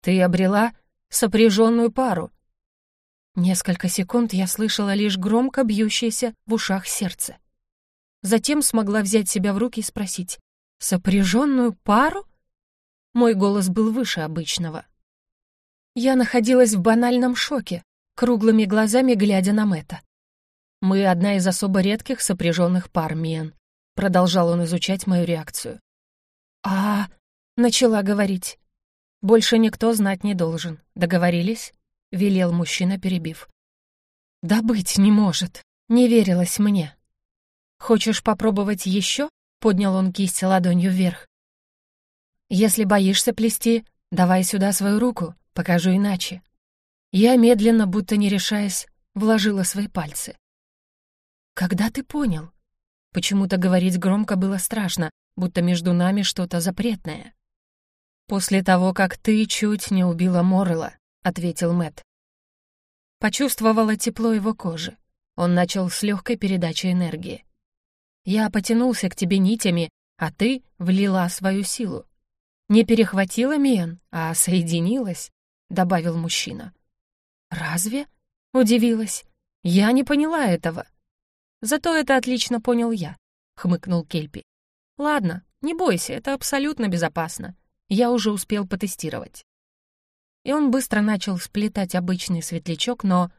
«Ты обрела сопряженную пару». Несколько секунд я слышала лишь громко бьющееся в ушах сердце. Затем смогла взять себя в руки и спросить. «Сопряженную пару?» Мой голос был выше обычного. Я находилась в банальном шоке, круглыми глазами глядя на Мэтта. «Мы одна из особо редких сопряженных пар, Миен», — продолжал он изучать мою реакцию. «А...» — начала говорить. «Больше никто знать не должен. Договорились?» — велел мужчина, перебив. «Да быть не может. Не верилось мне». «Хочешь попробовать еще?» — поднял он кисть ладонью вверх. «Если боишься плести, давай сюда свою руку, покажу иначе». Я медленно, будто не решаясь, вложила свои пальцы. «Когда ты понял?» Почему-то говорить громко было страшно, будто между нами что-то запретное. «После того, как ты чуть не убила Моррела», — ответил Мэт. Почувствовала тепло его кожи. Он начал с легкой передачи энергии. «Я потянулся к тебе нитями, а ты влила свою силу. Не перехватила Миен, а соединилась», — добавил мужчина. «Разве?» — удивилась. «Я не поняла этого». «Зато это отлично понял я», — хмыкнул Кельпи. «Ладно, не бойся, это абсолютно безопасно. Я уже успел потестировать». И он быстро начал сплетать обычный светлячок, но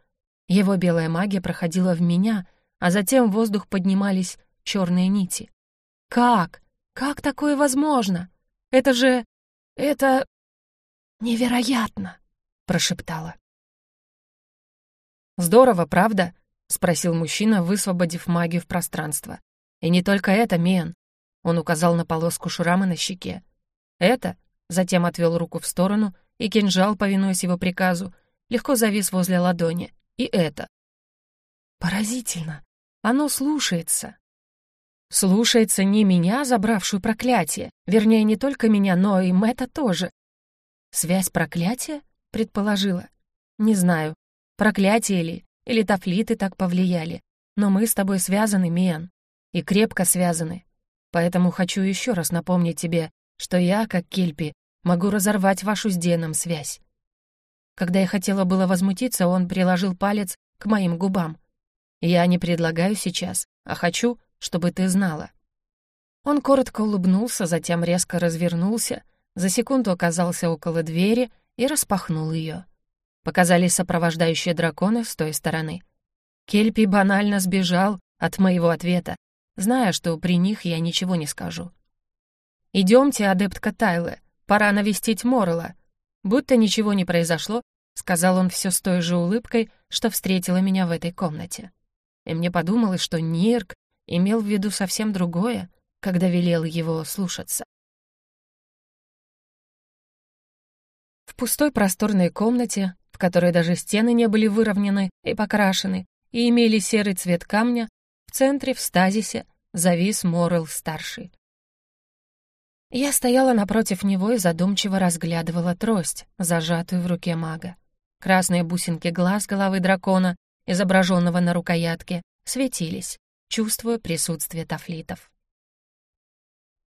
его белая магия проходила в меня, а затем в воздух поднимались черные нити. «Как? Как такое возможно? Это же... это... невероятно!» — прошептала. «Здорово, правда?» — спросил мужчина, высвободив магию в пространство. «И не только это, Мен. Он указал на полоску шрама на щеке. «Это?» — затем отвел руку в сторону, и кинжал, повинуясь его приказу, легко завис возле ладони. «И это?» «Поразительно! Оно слушается!» «Слушается не меня, забравшую проклятие, вернее, не только меня, но и Мэтта тоже». «Связь проклятия?» — предположила. «Не знаю, проклятие ли, или тафлиты так повлияли, но мы с тобой связаны, Миан, и крепко связаны. Поэтому хочу еще раз напомнить тебе, что я, как Кельпи, могу разорвать вашу с Деном связь». Когда я хотела было возмутиться, он приложил палец к моим губам. «Я не предлагаю сейчас, а хочу, чтобы ты знала». Он коротко улыбнулся, затем резко развернулся, за секунду оказался около двери и распахнул ее. Показались сопровождающие драконы с той стороны. Кельпи банально сбежал от моего ответа, зная, что при них я ничего не скажу. «Идемте, адептка Тайле, пора навестить Моррелла». Будто ничего не произошло, сказал он все с той же улыбкой, что встретила меня в этой комнате. И мне подумалось, что Нирк имел в виду совсем другое, когда велел его слушаться. В пустой просторной комнате в которой даже стены не были выровнены и покрашены, и имели серый цвет камня, в центре, в стазисе, завис Моррелл-старший. Я стояла напротив него и задумчиво разглядывала трость, зажатую в руке мага. Красные бусинки глаз головы дракона, изображенного на рукоятке, светились, чувствуя присутствие тафлитов.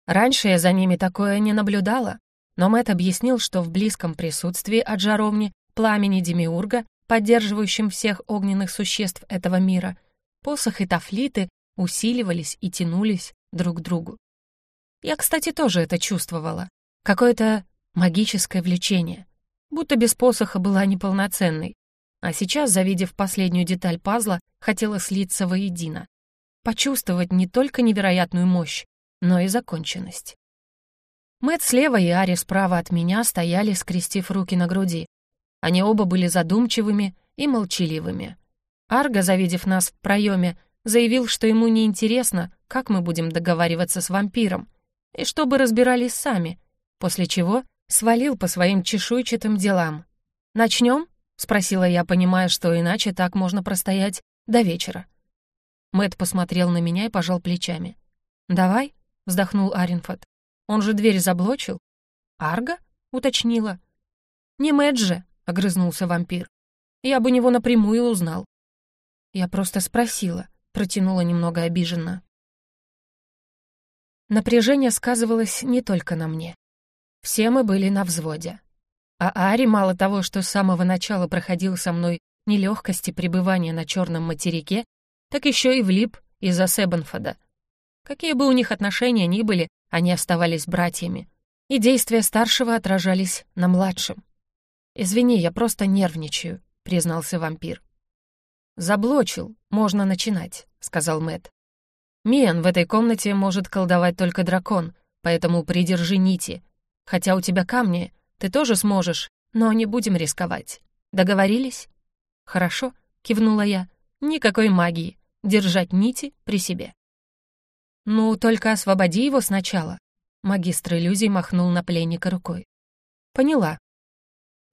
Раньше я за ними такое не наблюдала, но Мэтт объяснил, что в близком присутствии от жаровни пламени Демиурга, поддерживающим всех огненных существ этого мира, посох и тафлиты усиливались и тянулись друг к другу. Я, кстати, тоже это чувствовала. Какое-то магическое влечение. Будто без посоха была неполноценной. А сейчас, завидев последнюю деталь пазла, хотела слиться воедино. Почувствовать не только невероятную мощь, но и законченность. Мэт слева и Ари справа от меня стояли, скрестив руки на груди, они оба были задумчивыми и молчаливыми. Арго, завидев нас в проеме, заявил, что ему неинтересно, как мы будем договариваться с вампиром, и чтобы разбирались сами, после чего свалил по своим чешуйчатым делам. «Начнем?» — спросила я, понимая, что иначе так можно простоять до вечера. Мэт посмотрел на меня и пожал плечами. «Давай», — вздохнул Аринфот. «Он же дверь заблочил». «Арго?» — уточнила. «Не Мэт же», — огрызнулся вампир. Я бы него напрямую узнал. Я просто спросила, протянула немного обиженно. Напряжение сказывалось не только на мне. Все мы были на взводе. А Ари мало того, что с самого начала проходил со мной нелегкости пребывания на черном материке, так еще и влип из-за Себенфода. Какие бы у них отношения ни были, они оставались братьями, и действия старшего отражались на младшем. «Извини, я просто нервничаю», — признался вампир. «Заблочил, можно начинать», — сказал Мэт. Миан в этой комнате может колдовать только дракон, поэтому придержи нити. Хотя у тебя камни, ты тоже сможешь, но не будем рисковать. Договорились?» «Хорошо», — кивнула я. «Никакой магии. Держать нити при себе». «Ну, только освободи его сначала», — магистр иллюзий махнул на пленника рукой. «Поняла».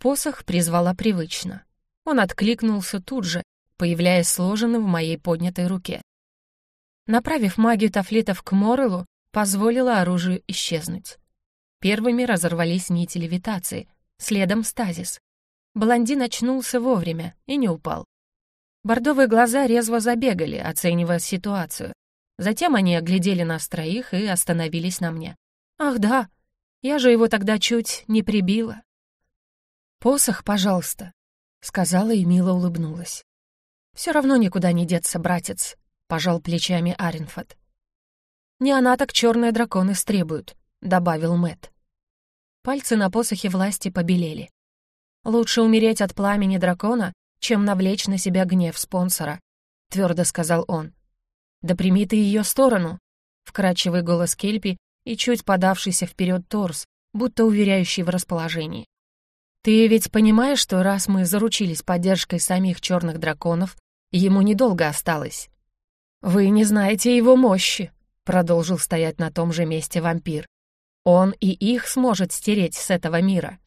Посох призвала привычно. Он откликнулся тут же, появляясь сложенным в моей поднятой руке. Направив магию тафлитов к Морелу, позволила оружию исчезнуть. Первыми разорвались нити левитации, следом стазис. Блондин очнулся вовремя и не упал. Бордовые глаза резво забегали, оценивая ситуацию. Затем они оглядели нас троих и остановились на мне. «Ах да, я же его тогда чуть не прибила». «Посох, пожалуйста», — сказала и мило улыбнулась. «Все равно никуда не деться, братец пожал плечами Аренфорд. «Не она так черные драконы стребуют», — добавил Мэт. Пальцы на посохе власти побелели. «Лучше умереть от пламени дракона, чем навлечь на себя гнев спонсора», — твердо сказал он. «Да прими ты ее сторону», — вкрадчивый голос Кельпи и чуть подавшийся вперед торс, будто уверяющий в расположении. «Ты ведь понимаешь, что раз мы заручились поддержкой самих черных драконов, ему недолго осталось?» «Вы не знаете его мощи», — продолжил стоять на том же месте вампир. «Он и их сможет стереть с этого мира».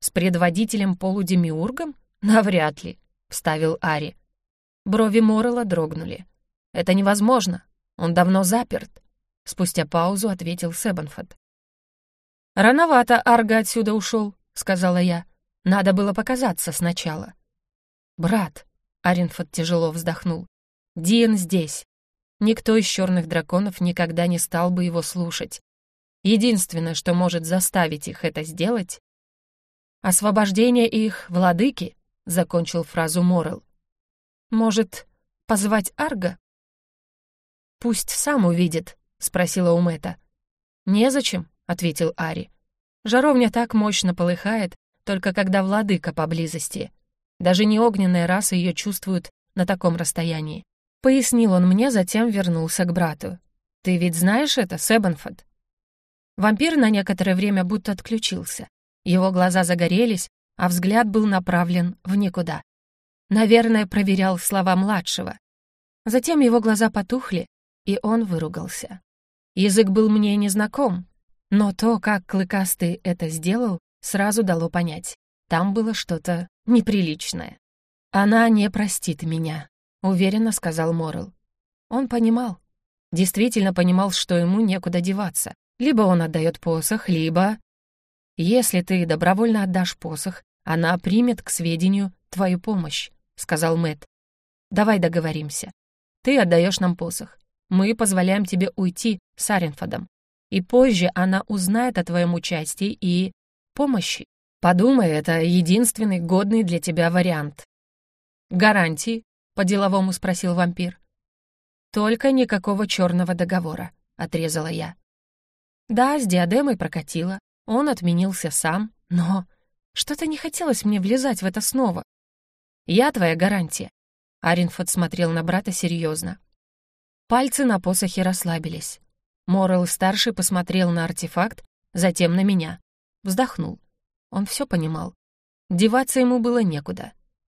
«С предводителем-полудемиургом? Навряд ли», — вставил Ари. Брови Моррелла дрогнули. «Это невозможно. Он давно заперт», — спустя паузу ответил Себанфорд. «Рановато Арга отсюда ушел», — сказала я. «Надо было показаться сначала». «Брат», — Аринфорд тяжело вздохнул, Диен здесь. Никто из черных драконов никогда не стал бы его слушать. Единственное, что может заставить их это сделать — освобождение их владыки, — закончил фразу Морел. Может, позвать Арга? Пусть сам увидит, — спросила Умета. Незачем, — ответил Ари. Жаровня так мощно полыхает, только когда владыка поблизости. Даже не огненная раса ее чувствует на таком расстоянии. Пояснил он мне, затем вернулся к брату. «Ты ведь знаешь это, Себенфорд?» Вампир на некоторое время будто отключился. Его глаза загорелись, а взгляд был направлен в никуда. Наверное, проверял слова младшего. Затем его глаза потухли, и он выругался. Язык был мне незнаком, но то, как Клыкастый это сделал, сразу дало понять. Там было что-то неприличное. Она не простит меня. — уверенно сказал Моррел. Он понимал. Действительно понимал, что ему некуда деваться. Либо он отдает посох, либо... «Если ты добровольно отдашь посох, она примет к сведению твою помощь», — сказал Мэт. «Давай договоримся. Ты отдаешь нам посох. Мы позволяем тебе уйти с Аренфодом. И позже она узнает о твоем участии и... помощи. Подумай, это единственный годный для тебя вариант. Гарантии — по-деловому спросил вампир. «Только никакого черного договора», — отрезала я. Да, с диадемой прокатило, он отменился сам, но что-то не хотелось мне влезать в это снова. «Я твоя гарантия», — Аринфорд смотрел на брата серьезно. Пальцы на посохе расслабились. Морел-старший посмотрел на артефакт, затем на меня. Вздохнул. Он все понимал. Деваться ему было некуда.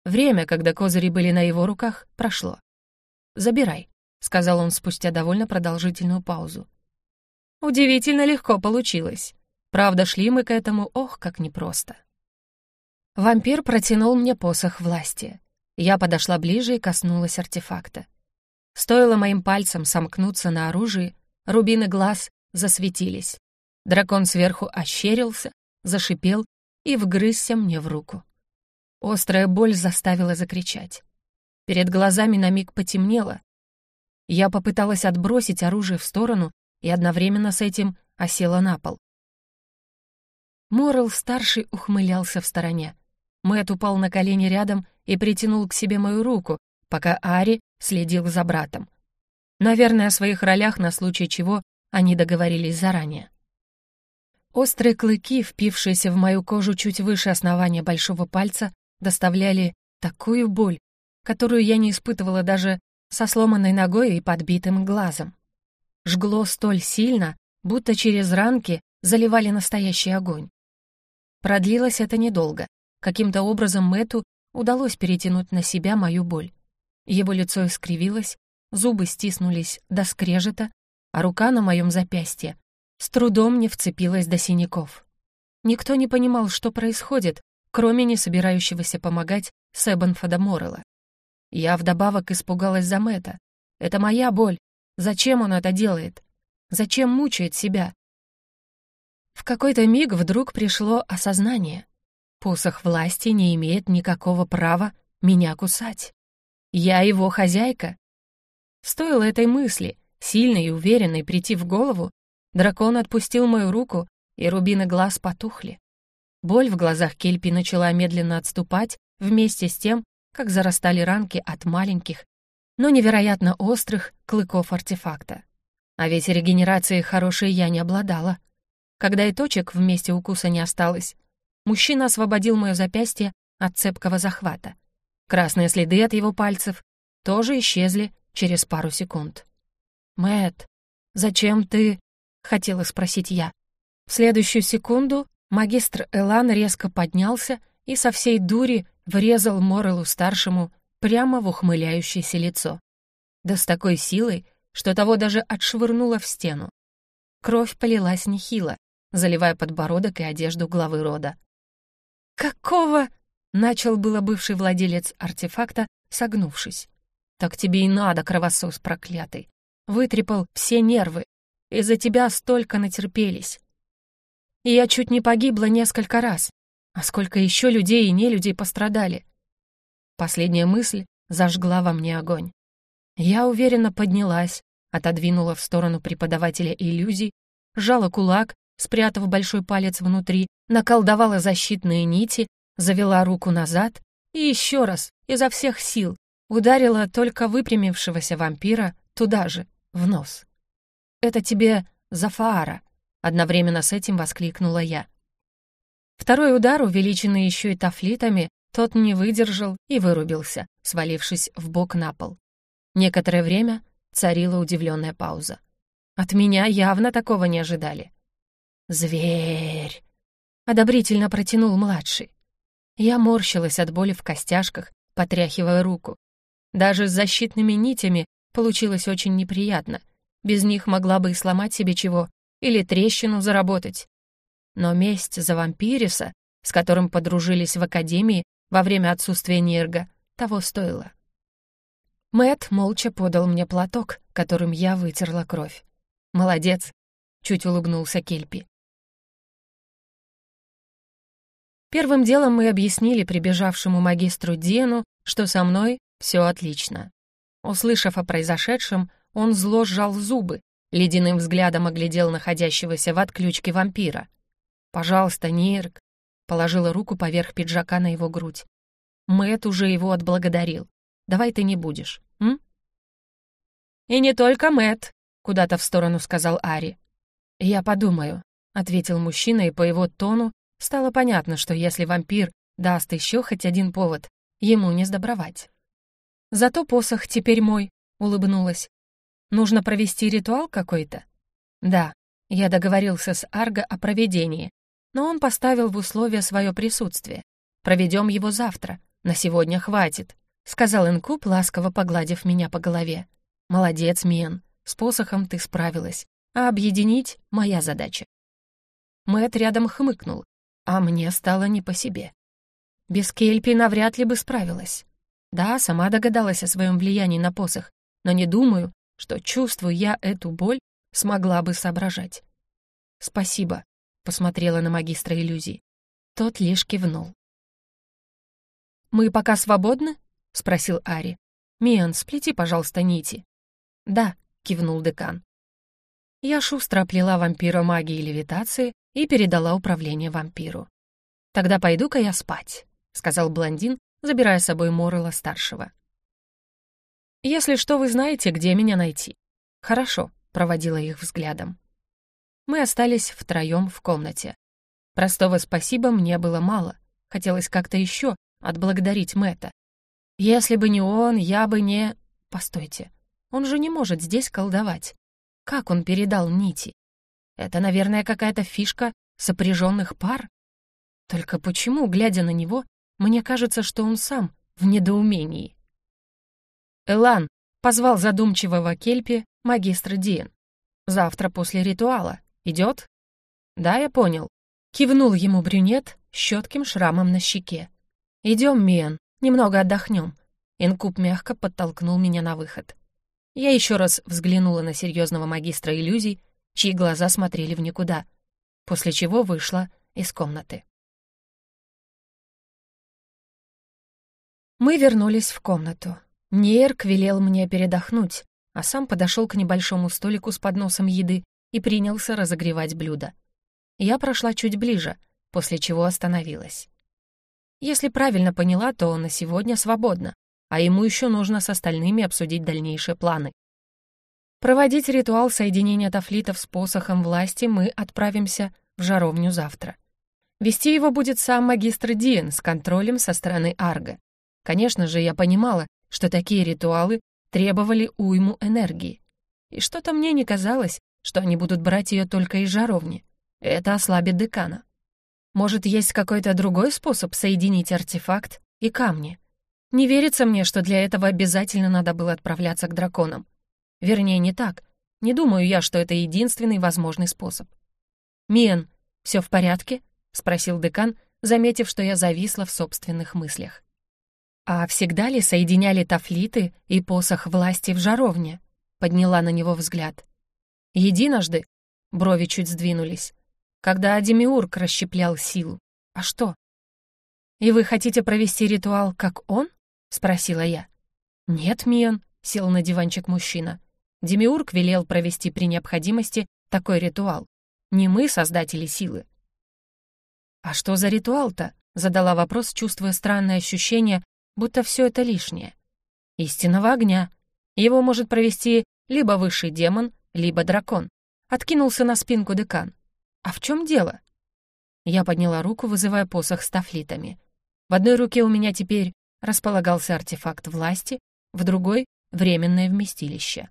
Время, когда козыри были на его руках, прошло. «Забирай», — сказал он спустя довольно продолжительную паузу. Удивительно легко получилось. Правда, шли мы к этому, ох, как непросто. Вампир протянул мне посох власти. Я подошла ближе и коснулась артефакта. Стоило моим пальцам сомкнуться на оружии, рубины глаз засветились. Дракон сверху ощерился, зашипел и вгрызся мне в руку. Острая боль заставила закричать. Перед глазами на миг потемнело. Я попыталась отбросить оружие в сторону и одновременно с этим осела на пол. Моррел-старший ухмылялся в стороне. Мэтт упал на колени рядом и притянул к себе мою руку, пока Ари следил за братом. Наверное, о своих ролях на случай чего они договорились заранее. Острые клыки, впившиеся в мою кожу чуть выше основания большого пальца, доставляли такую боль, которую я не испытывала даже со сломанной ногой и подбитым глазом. Жгло столь сильно, будто через ранки заливали настоящий огонь. Продлилось это недолго. Каким-то образом Мэту удалось перетянуть на себя мою боль. Его лицо искривилось, зубы стиснулись до скрежета, а рука на моем запястье с трудом не вцепилась до синяков. Никто не понимал, что происходит, кроме не собирающегося помогать Себенфода Моррелла. Я вдобавок испугалась за Мэтта. Это моя боль. Зачем он это делает? Зачем мучает себя? В какой-то миг вдруг пришло осознание. Посох власти не имеет никакого права меня кусать. Я его хозяйка. Стоило этой мысли, сильной и уверенной, прийти в голову, дракон отпустил мою руку, и рубины глаз потухли. Боль в глазах Кельпи начала медленно отступать вместе с тем, как зарастали ранки от маленьких, но невероятно острых клыков артефакта. А ведь регенерацией хорошей я не обладала. Когда и точек в месте укуса не осталось, мужчина освободил мое запястье от цепкого захвата. Красные следы от его пальцев тоже исчезли через пару секунд. Мэт, зачем ты...» — хотела спросить я. В следующую секунду магистр Элан резко поднялся и со всей дури врезал Морелу-старшему прямо в ухмыляющееся лицо. Да с такой силой, что того даже отшвырнуло в стену. Кровь полилась нехило, заливая подбородок и одежду главы рода. «Какого?» Начал было бывший владелец артефакта, согнувшись. «Так тебе и надо, кровосос проклятый. Вытрепал все нервы. Из-за тебя столько натерпелись. И я чуть не погибла несколько раз. А сколько еще людей и нелюдей пострадали?» Последняя мысль зажгла во мне огонь. Я уверенно поднялась, отодвинула в сторону преподавателя иллюзий, сжала кулак, спрятав большой палец внутри, наколдовала защитные нити завела руку назад и еще раз, изо всех сил, ударила только выпрямившегося вампира туда же, в нос. «Это тебе Зафаара», — одновременно с этим воскликнула я. Второй удар, увеличенный еще и тафлитами, тот не выдержал и вырубился, свалившись в бок на пол. Некоторое время царила удивленная пауза. От меня явно такого не ожидали. «Зверь!» — одобрительно протянул младший. Я морщилась от боли в костяшках, потряхивая руку. Даже с защитными нитями получилось очень неприятно. Без них могла бы и сломать себе чего, или трещину заработать. Но месть за вампириса, с которым подружились в академии во время отсутствия Нирга, того стоило. Мэт молча подал мне платок, которым я вытерла кровь. «Молодец», — чуть улыбнулся Кельпи. Первым делом мы объяснили прибежавшему магистру Дену, что со мной все отлично. Услышав о произошедшем, он зло сжал зубы, ледяным взглядом оглядел находящегося в отключке вампира. «Пожалуйста, Нирк», — положила руку поверх пиджака на его грудь. Мэт уже его отблагодарил. «Давай ты не будешь, м?» «И не только Мэт, куда-то в сторону сказал Ари. «Я подумаю», — ответил мужчина, и по его тону Стало понятно, что если вампир даст еще хоть один повод, ему не сдобровать. «Зато посох теперь мой», — улыбнулась. «Нужно провести ритуал какой-то?» «Да, я договорился с Арго о проведении, но он поставил в условие свое присутствие. Проведем его завтра, на сегодня хватит», — сказал Инкуб, ласково погладив меня по голове. «Молодец, Мен, с посохом ты справилась, а объединить — моя задача». Мэт рядом хмыкнул, а мне стало не по себе. Без Кельпи навряд ли бы справилась. Да, сама догадалась о своем влиянии на посох, но не думаю, что, чувствую я эту боль, смогла бы соображать. «Спасибо», — посмотрела на магистра иллюзий. Тот лишь кивнул. «Мы пока свободны?» — спросил Ари. «Миан, сплети, пожалуйста, нити». «Да», — кивнул декан. Я шустро оплела вампира магией левитации и передала управление вампиру. «Тогда пойду-ка я спать», — сказал блондин, забирая с собой Моррелла-старшего. «Если что, вы знаете, где меня найти». «Хорошо», — проводила их взглядом. Мы остались втроем в комнате. Простого спасибо мне было мало. Хотелось как-то еще отблагодарить Мэтта. Если бы не он, я бы не... Постойте, он же не может здесь колдовать. Как он передал нити? Это, наверное, какая-то фишка сопряженных пар? Только почему, глядя на него, мне кажется, что он сам в недоумении? «Элан», — позвал задумчивого Кельпи магистр Диен. «Завтра после ритуала. Идет?» «Да, я понял». Кивнул ему брюнет с щетким шрамом на щеке. «Идем, Миан, немного отдохнем». Инкуб мягко подтолкнул меня на выход. Я еще раз взглянула на серьезного магистра иллюзий, чьи глаза смотрели в никуда, после чего вышла из комнаты. Мы вернулись в комнату. Нейрк велел мне передохнуть, а сам подошел к небольшому столику с подносом еды и принялся разогревать блюдо. Я прошла чуть ближе, после чего остановилась. Если правильно поняла, то на сегодня свободно, а ему еще нужно с остальными обсудить дальнейшие планы. Проводить ритуал соединения тафлитов с посохом власти мы отправимся в жаровню завтра. Вести его будет сам магистр Диен с контролем со стороны Арга. Конечно же, я понимала, что такие ритуалы требовали уйму энергии. И что-то мне не казалось, что они будут брать ее только из жаровни. Это ослабит декана. Может, есть какой-то другой способ соединить артефакт и камни? Не верится мне, что для этого обязательно надо было отправляться к драконам. Вернее, не так. Не думаю я, что это единственный возможный способ. «Миен, все в порядке?» — спросил декан, заметив, что я зависла в собственных мыслях. «А всегда ли соединяли тафлиты и посох власти в жаровне?» — подняла на него взгляд. «Единожды?» — брови чуть сдвинулись. «Когда Демиург расщеплял силу. А что?» «И вы хотите провести ритуал, как он?» — спросила я. «Нет, Миан», — сел на диванчик мужчина. Демиург велел провести при необходимости такой ритуал. Не мы создатели силы. «А что за ритуал-то?» — задала вопрос, чувствуя странное ощущение, будто все это лишнее. Истинного огня. Его может провести либо высший демон, либо дракон. Откинулся на спинку декан. А в чем дело? Я подняла руку, вызывая посох с тафлитами. В одной руке у меня теперь располагался артефакт власти, в другой — временное вместилище.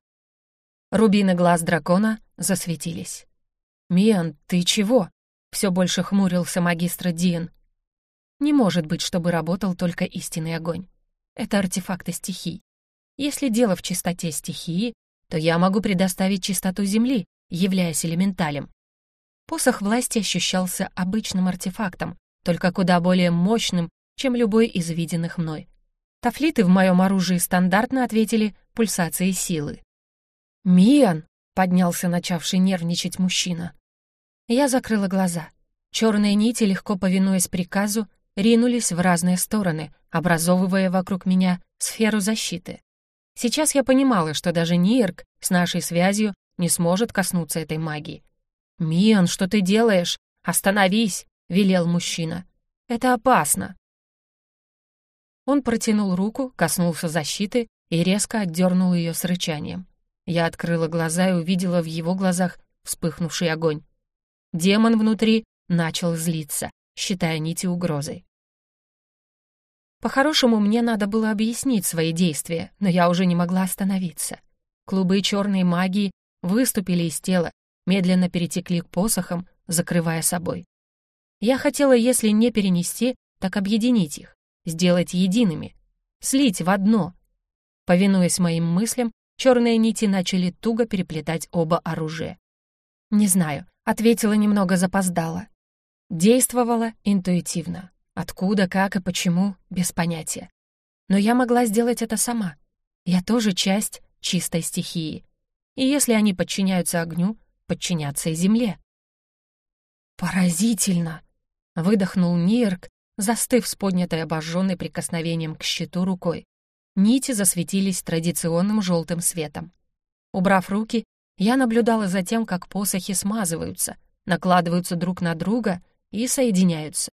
Рубины глаз дракона засветились. «Миан, ты чего?» — все больше хмурился магистр Диен. Не может быть, чтобы работал только истинный огонь. Это артефакты стихий. Если дело в чистоте стихии, то я могу предоставить чистоту Земли, являясь элементалем. Посох власти ощущался обычным артефактом, только куда более мощным, чем любой из виденных мной. Тафлиты в моем оружии стандартно ответили пульсацией силы. «Миан!» — поднялся начавший нервничать мужчина. Я закрыла глаза. Черные нити, легко повинуясь приказу, ринулись в разные стороны, образовывая вокруг меня сферу защиты. Сейчас я понимала, что даже Нирк с нашей связью не сможет коснуться этой магии. «Миан, что ты делаешь? Остановись!» — велел мужчина. «Это опасно!» Он протянул руку, коснулся защиты и резко отдернул ее с рычанием. Я открыла глаза и увидела в его глазах вспыхнувший огонь. Демон внутри начал злиться, считая нити угрозой. По-хорошему, мне надо было объяснить свои действия, но я уже не могла остановиться. Клубы черной магии выступили из тела, медленно перетекли к посохам, закрывая собой. Я хотела, если не перенести, так объединить их, сделать едиными, слить в одно. Повинуясь моим мыслям, черные нити начали туго переплетать оба оружия. «Не знаю», — ответила немного запоздала. Действовала интуитивно. Откуда, как и почему, без понятия. Но я могла сделать это сама. Я тоже часть чистой стихии. И если они подчиняются огню, подчинятся и земле. «Поразительно!» — выдохнул Нирк, застыв с поднятой обожженной прикосновением к щиту рукой. Нити засветились традиционным желтым светом. Убрав руки, я наблюдала за тем, как посохи смазываются, накладываются друг на друга и соединяются.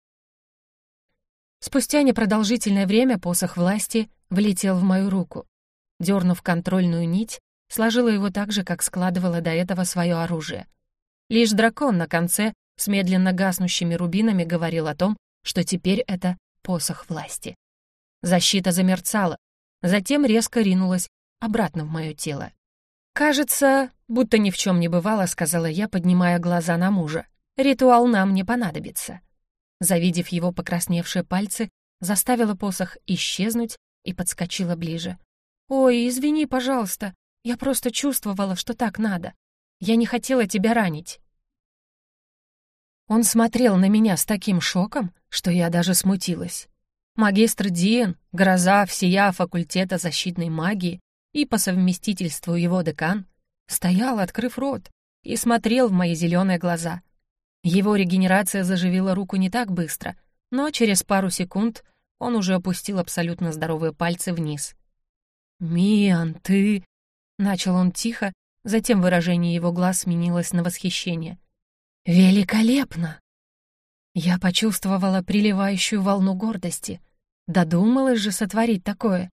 Спустя непродолжительное время посох власти влетел в мою руку. Дернув контрольную нить, сложила его так же, как складывала до этого свое оружие. Лишь дракон на конце с медленно гаснущими рубинами говорил о том, что теперь это посох власти. Защита замерцала, затем резко ринулась обратно в мое тело. «Кажется, будто ни в чем не бывало», — сказала я, поднимая глаза на мужа. «Ритуал нам не понадобится». Завидев его покрасневшие пальцы, заставила посох исчезнуть и подскочила ближе. «Ой, извини, пожалуйста, я просто чувствовала, что так надо. Я не хотела тебя ранить». Он смотрел на меня с таким шоком, что я даже смутилась. Магистр Диен, гроза всея факультета защитной магии и по совместительству его декан, стоял, открыв рот, и смотрел в мои зеленые глаза. Его регенерация заживила руку не так быстро, но через пару секунд он уже опустил абсолютно здоровые пальцы вниз. «Миан, ты...» — начал он тихо, затем выражение его глаз сменилось на восхищение. «Великолепно!» Я почувствовала приливающую волну гордости. Додумалась же сотворить такое.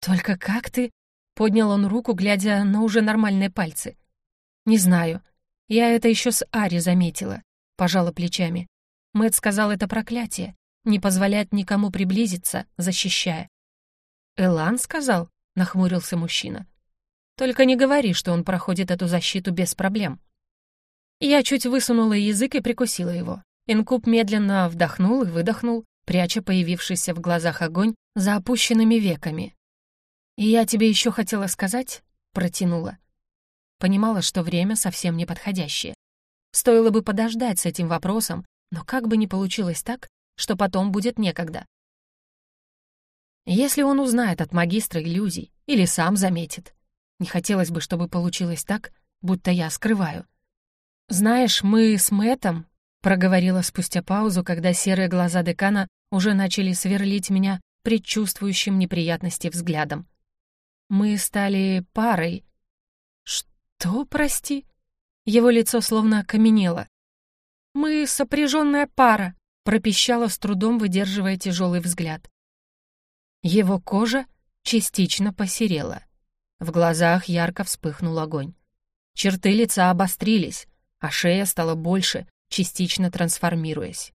«Только как ты?» — поднял он руку, глядя на уже нормальные пальцы. «Не знаю. Я это еще с Ари заметила», — пожала плечами. Мэт сказал это проклятие, не позволять никому приблизиться, защищая. «Элан сказал?» — нахмурился мужчина. «Только не говори, что он проходит эту защиту без проблем». Я чуть высунула язык и прикусила его. Инкуб медленно вдохнул и выдохнул, пряча появившийся в глазах огонь за опущенными веками. «И я тебе еще хотела сказать?» — протянула. Понимала, что время совсем неподходящее. Стоило бы подождать с этим вопросом, но как бы ни получилось так, что потом будет некогда. Если он узнает от магистра иллюзий или сам заметит, не хотелось бы, чтобы получилось так, будто я скрываю. «Знаешь, мы с Мэтом», — проговорила спустя паузу, когда серые глаза декана уже начали сверлить меня предчувствующим неприятности взглядом. «Мы стали парой». «Что, прости?» Его лицо словно окаменело. «Мы сопряженная пара», — пропищала с трудом, выдерживая тяжелый взгляд. Его кожа частично посерела. В глазах ярко вспыхнул огонь. Черты лица обострились, а шея стала больше, частично трансформируясь.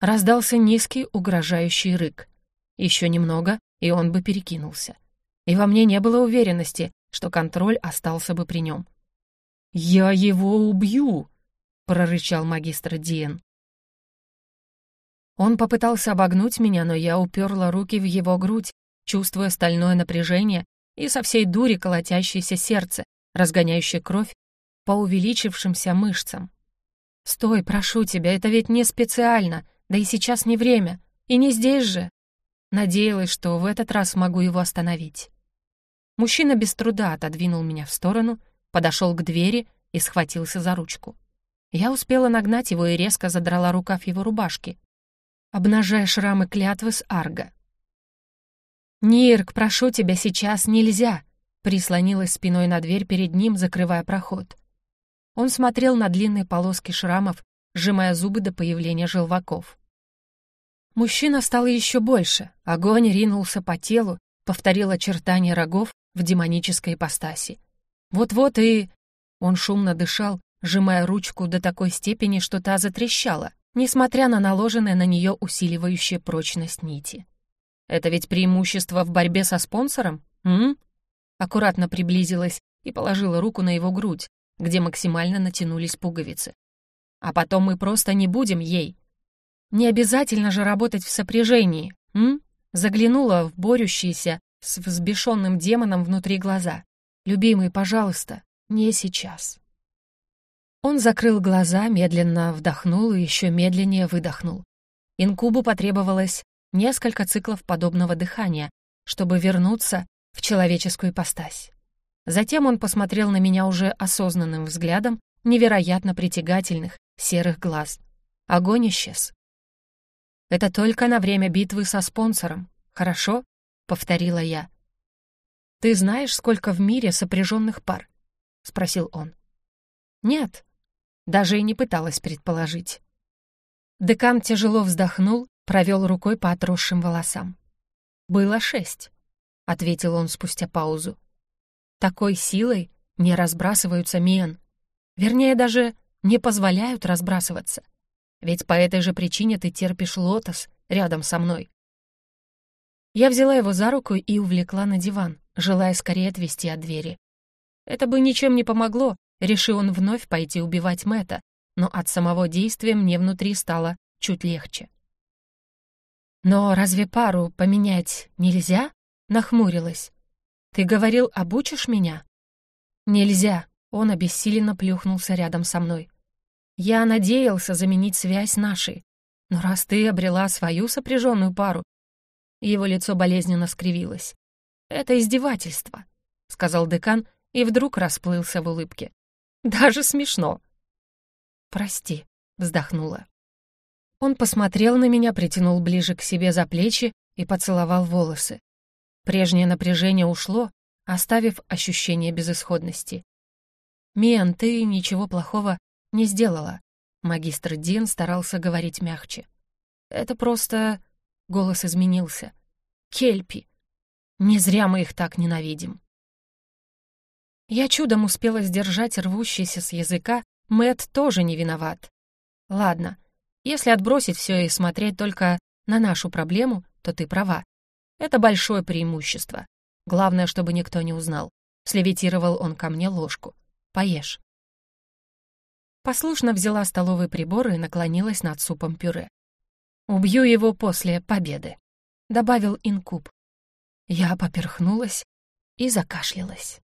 Раздался низкий угрожающий рык. Еще немного, и он бы перекинулся. И во мне не было уверенности, что контроль остался бы при нем. «Я его убью!» — прорычал магистр Диен. Он попытался обогнуть меня, но я уперла руки в его грудь, чувствуя стальное напряжение и со всей дури колотящееся сердце, разгоняющее кровь по увеличившимся мышцам. «Стой, прошу тебя, это ведь не специально, да и сейчас не время, и не здесь же!» Надеялась, что в этот раз могу его остановить. Мужчина без труда отодвинул меня в сторону, подошел к двери и схватился за ручку. Я успела нагнать его и резко задрала рукав его рубашки, обнажая шрамы клятвы с арга. «Нирк, прошу тебя, сейчас нельзя!» прислонилась спиной на дверь перед ним, закрывая проход. Он смотрел на длинные полоски шрамов, сжимая зубы до появления желваков. Мужчина стал еще больше, огонь ринулся по телу, повторил очертания рогов в демонической ипостаси. Вот-вот и... Он шумно дышал, сжимая ручку до такой степени, что та затрещала, несмотря на наложенное на нее усиливающее прочность нити. Это ведь преимущество в борьбе со спонсором, м? Аккуратно приблизилась и положила руку на его грудь, где максимально натянулись пуговицы. А потом мы просто не будем ей. Не обязательно же работать в сопряжении, м? Заглянула в борющиеся с взбешенным демоном внутри глаза. «Любимый, пожалуйста, не сейчас». Он закрыл глаза, медленно вдохнул и еще медленнее выдохнул. Инкубу потребовалось несколько циклов подобного дыхания, чтобы вернуться в человеческую ипостась. Затем он посмотрел на меня уже осознанным взглядом невероятно притягательных серых глаз. Огонь исчез. Это только на время битвы со спонсором, хорошо?» — повторила я. «Ты знаешь, сколько в мире сопряженных пар?» — спросил он. «Нет», даже и не пыталась предположить. Декан тяжело вздохнул, провел рукой по отросшим волосам. «Было шесть», — ответил он спустя паузу. «Такой силой не разбрасываются Миен. Вернее, даже не позволяют разбрасываться. Ведь по этой же причине ты терпишь лотос рядом со мной». Я взяла его за руку и увлекла на диван, желая скорее отвести от двери. Это бы ничем не помогло, решил он вновь пойти убивать Мэта, но от самого действия мне внутри стало чуть легче. «Но разве пару поменять нельзя?» — нахмурилась. «Ты говорил, обучишь меня?» «Нельзя», — он обессиленно плюхнулся рядом со мной. «Я надеялся заменить связь нашей, но раз ты обрела свою сопряженную пару...» Его лицо болезненно скривилось. «Это издевательство», — сказал декан и вдруг расплылся в улыбке. «Даже смешно». «Прости», — вздохнула. Он посмотрел на меня, притянул ближе к себе за плечи и поцеловал волосы. Прежнее напряжение ушло, оставив ощущение безысходности. «Миан, ты ничего плохого не сделала», — магистр Дин старался говорить мягче. «Это просто...» — голос изменился. «Кельпи. Не зря мы их так ненавидим». Я чудом успела сдержать рвущийся с языка, Мэт тоже не виноват. Ладно, если отбросить все и смотреть только на нашу проблему, то ты права. Это большое преимущество. Главное, чтобы никто не узнал. Слевитировал он ко мне ложку. Поешь. Послушно взяла столовый прибор и наклонилась над супом пюре. «Убью его после победы», — добавил инкуб. Я поперхнулась и закашлялась.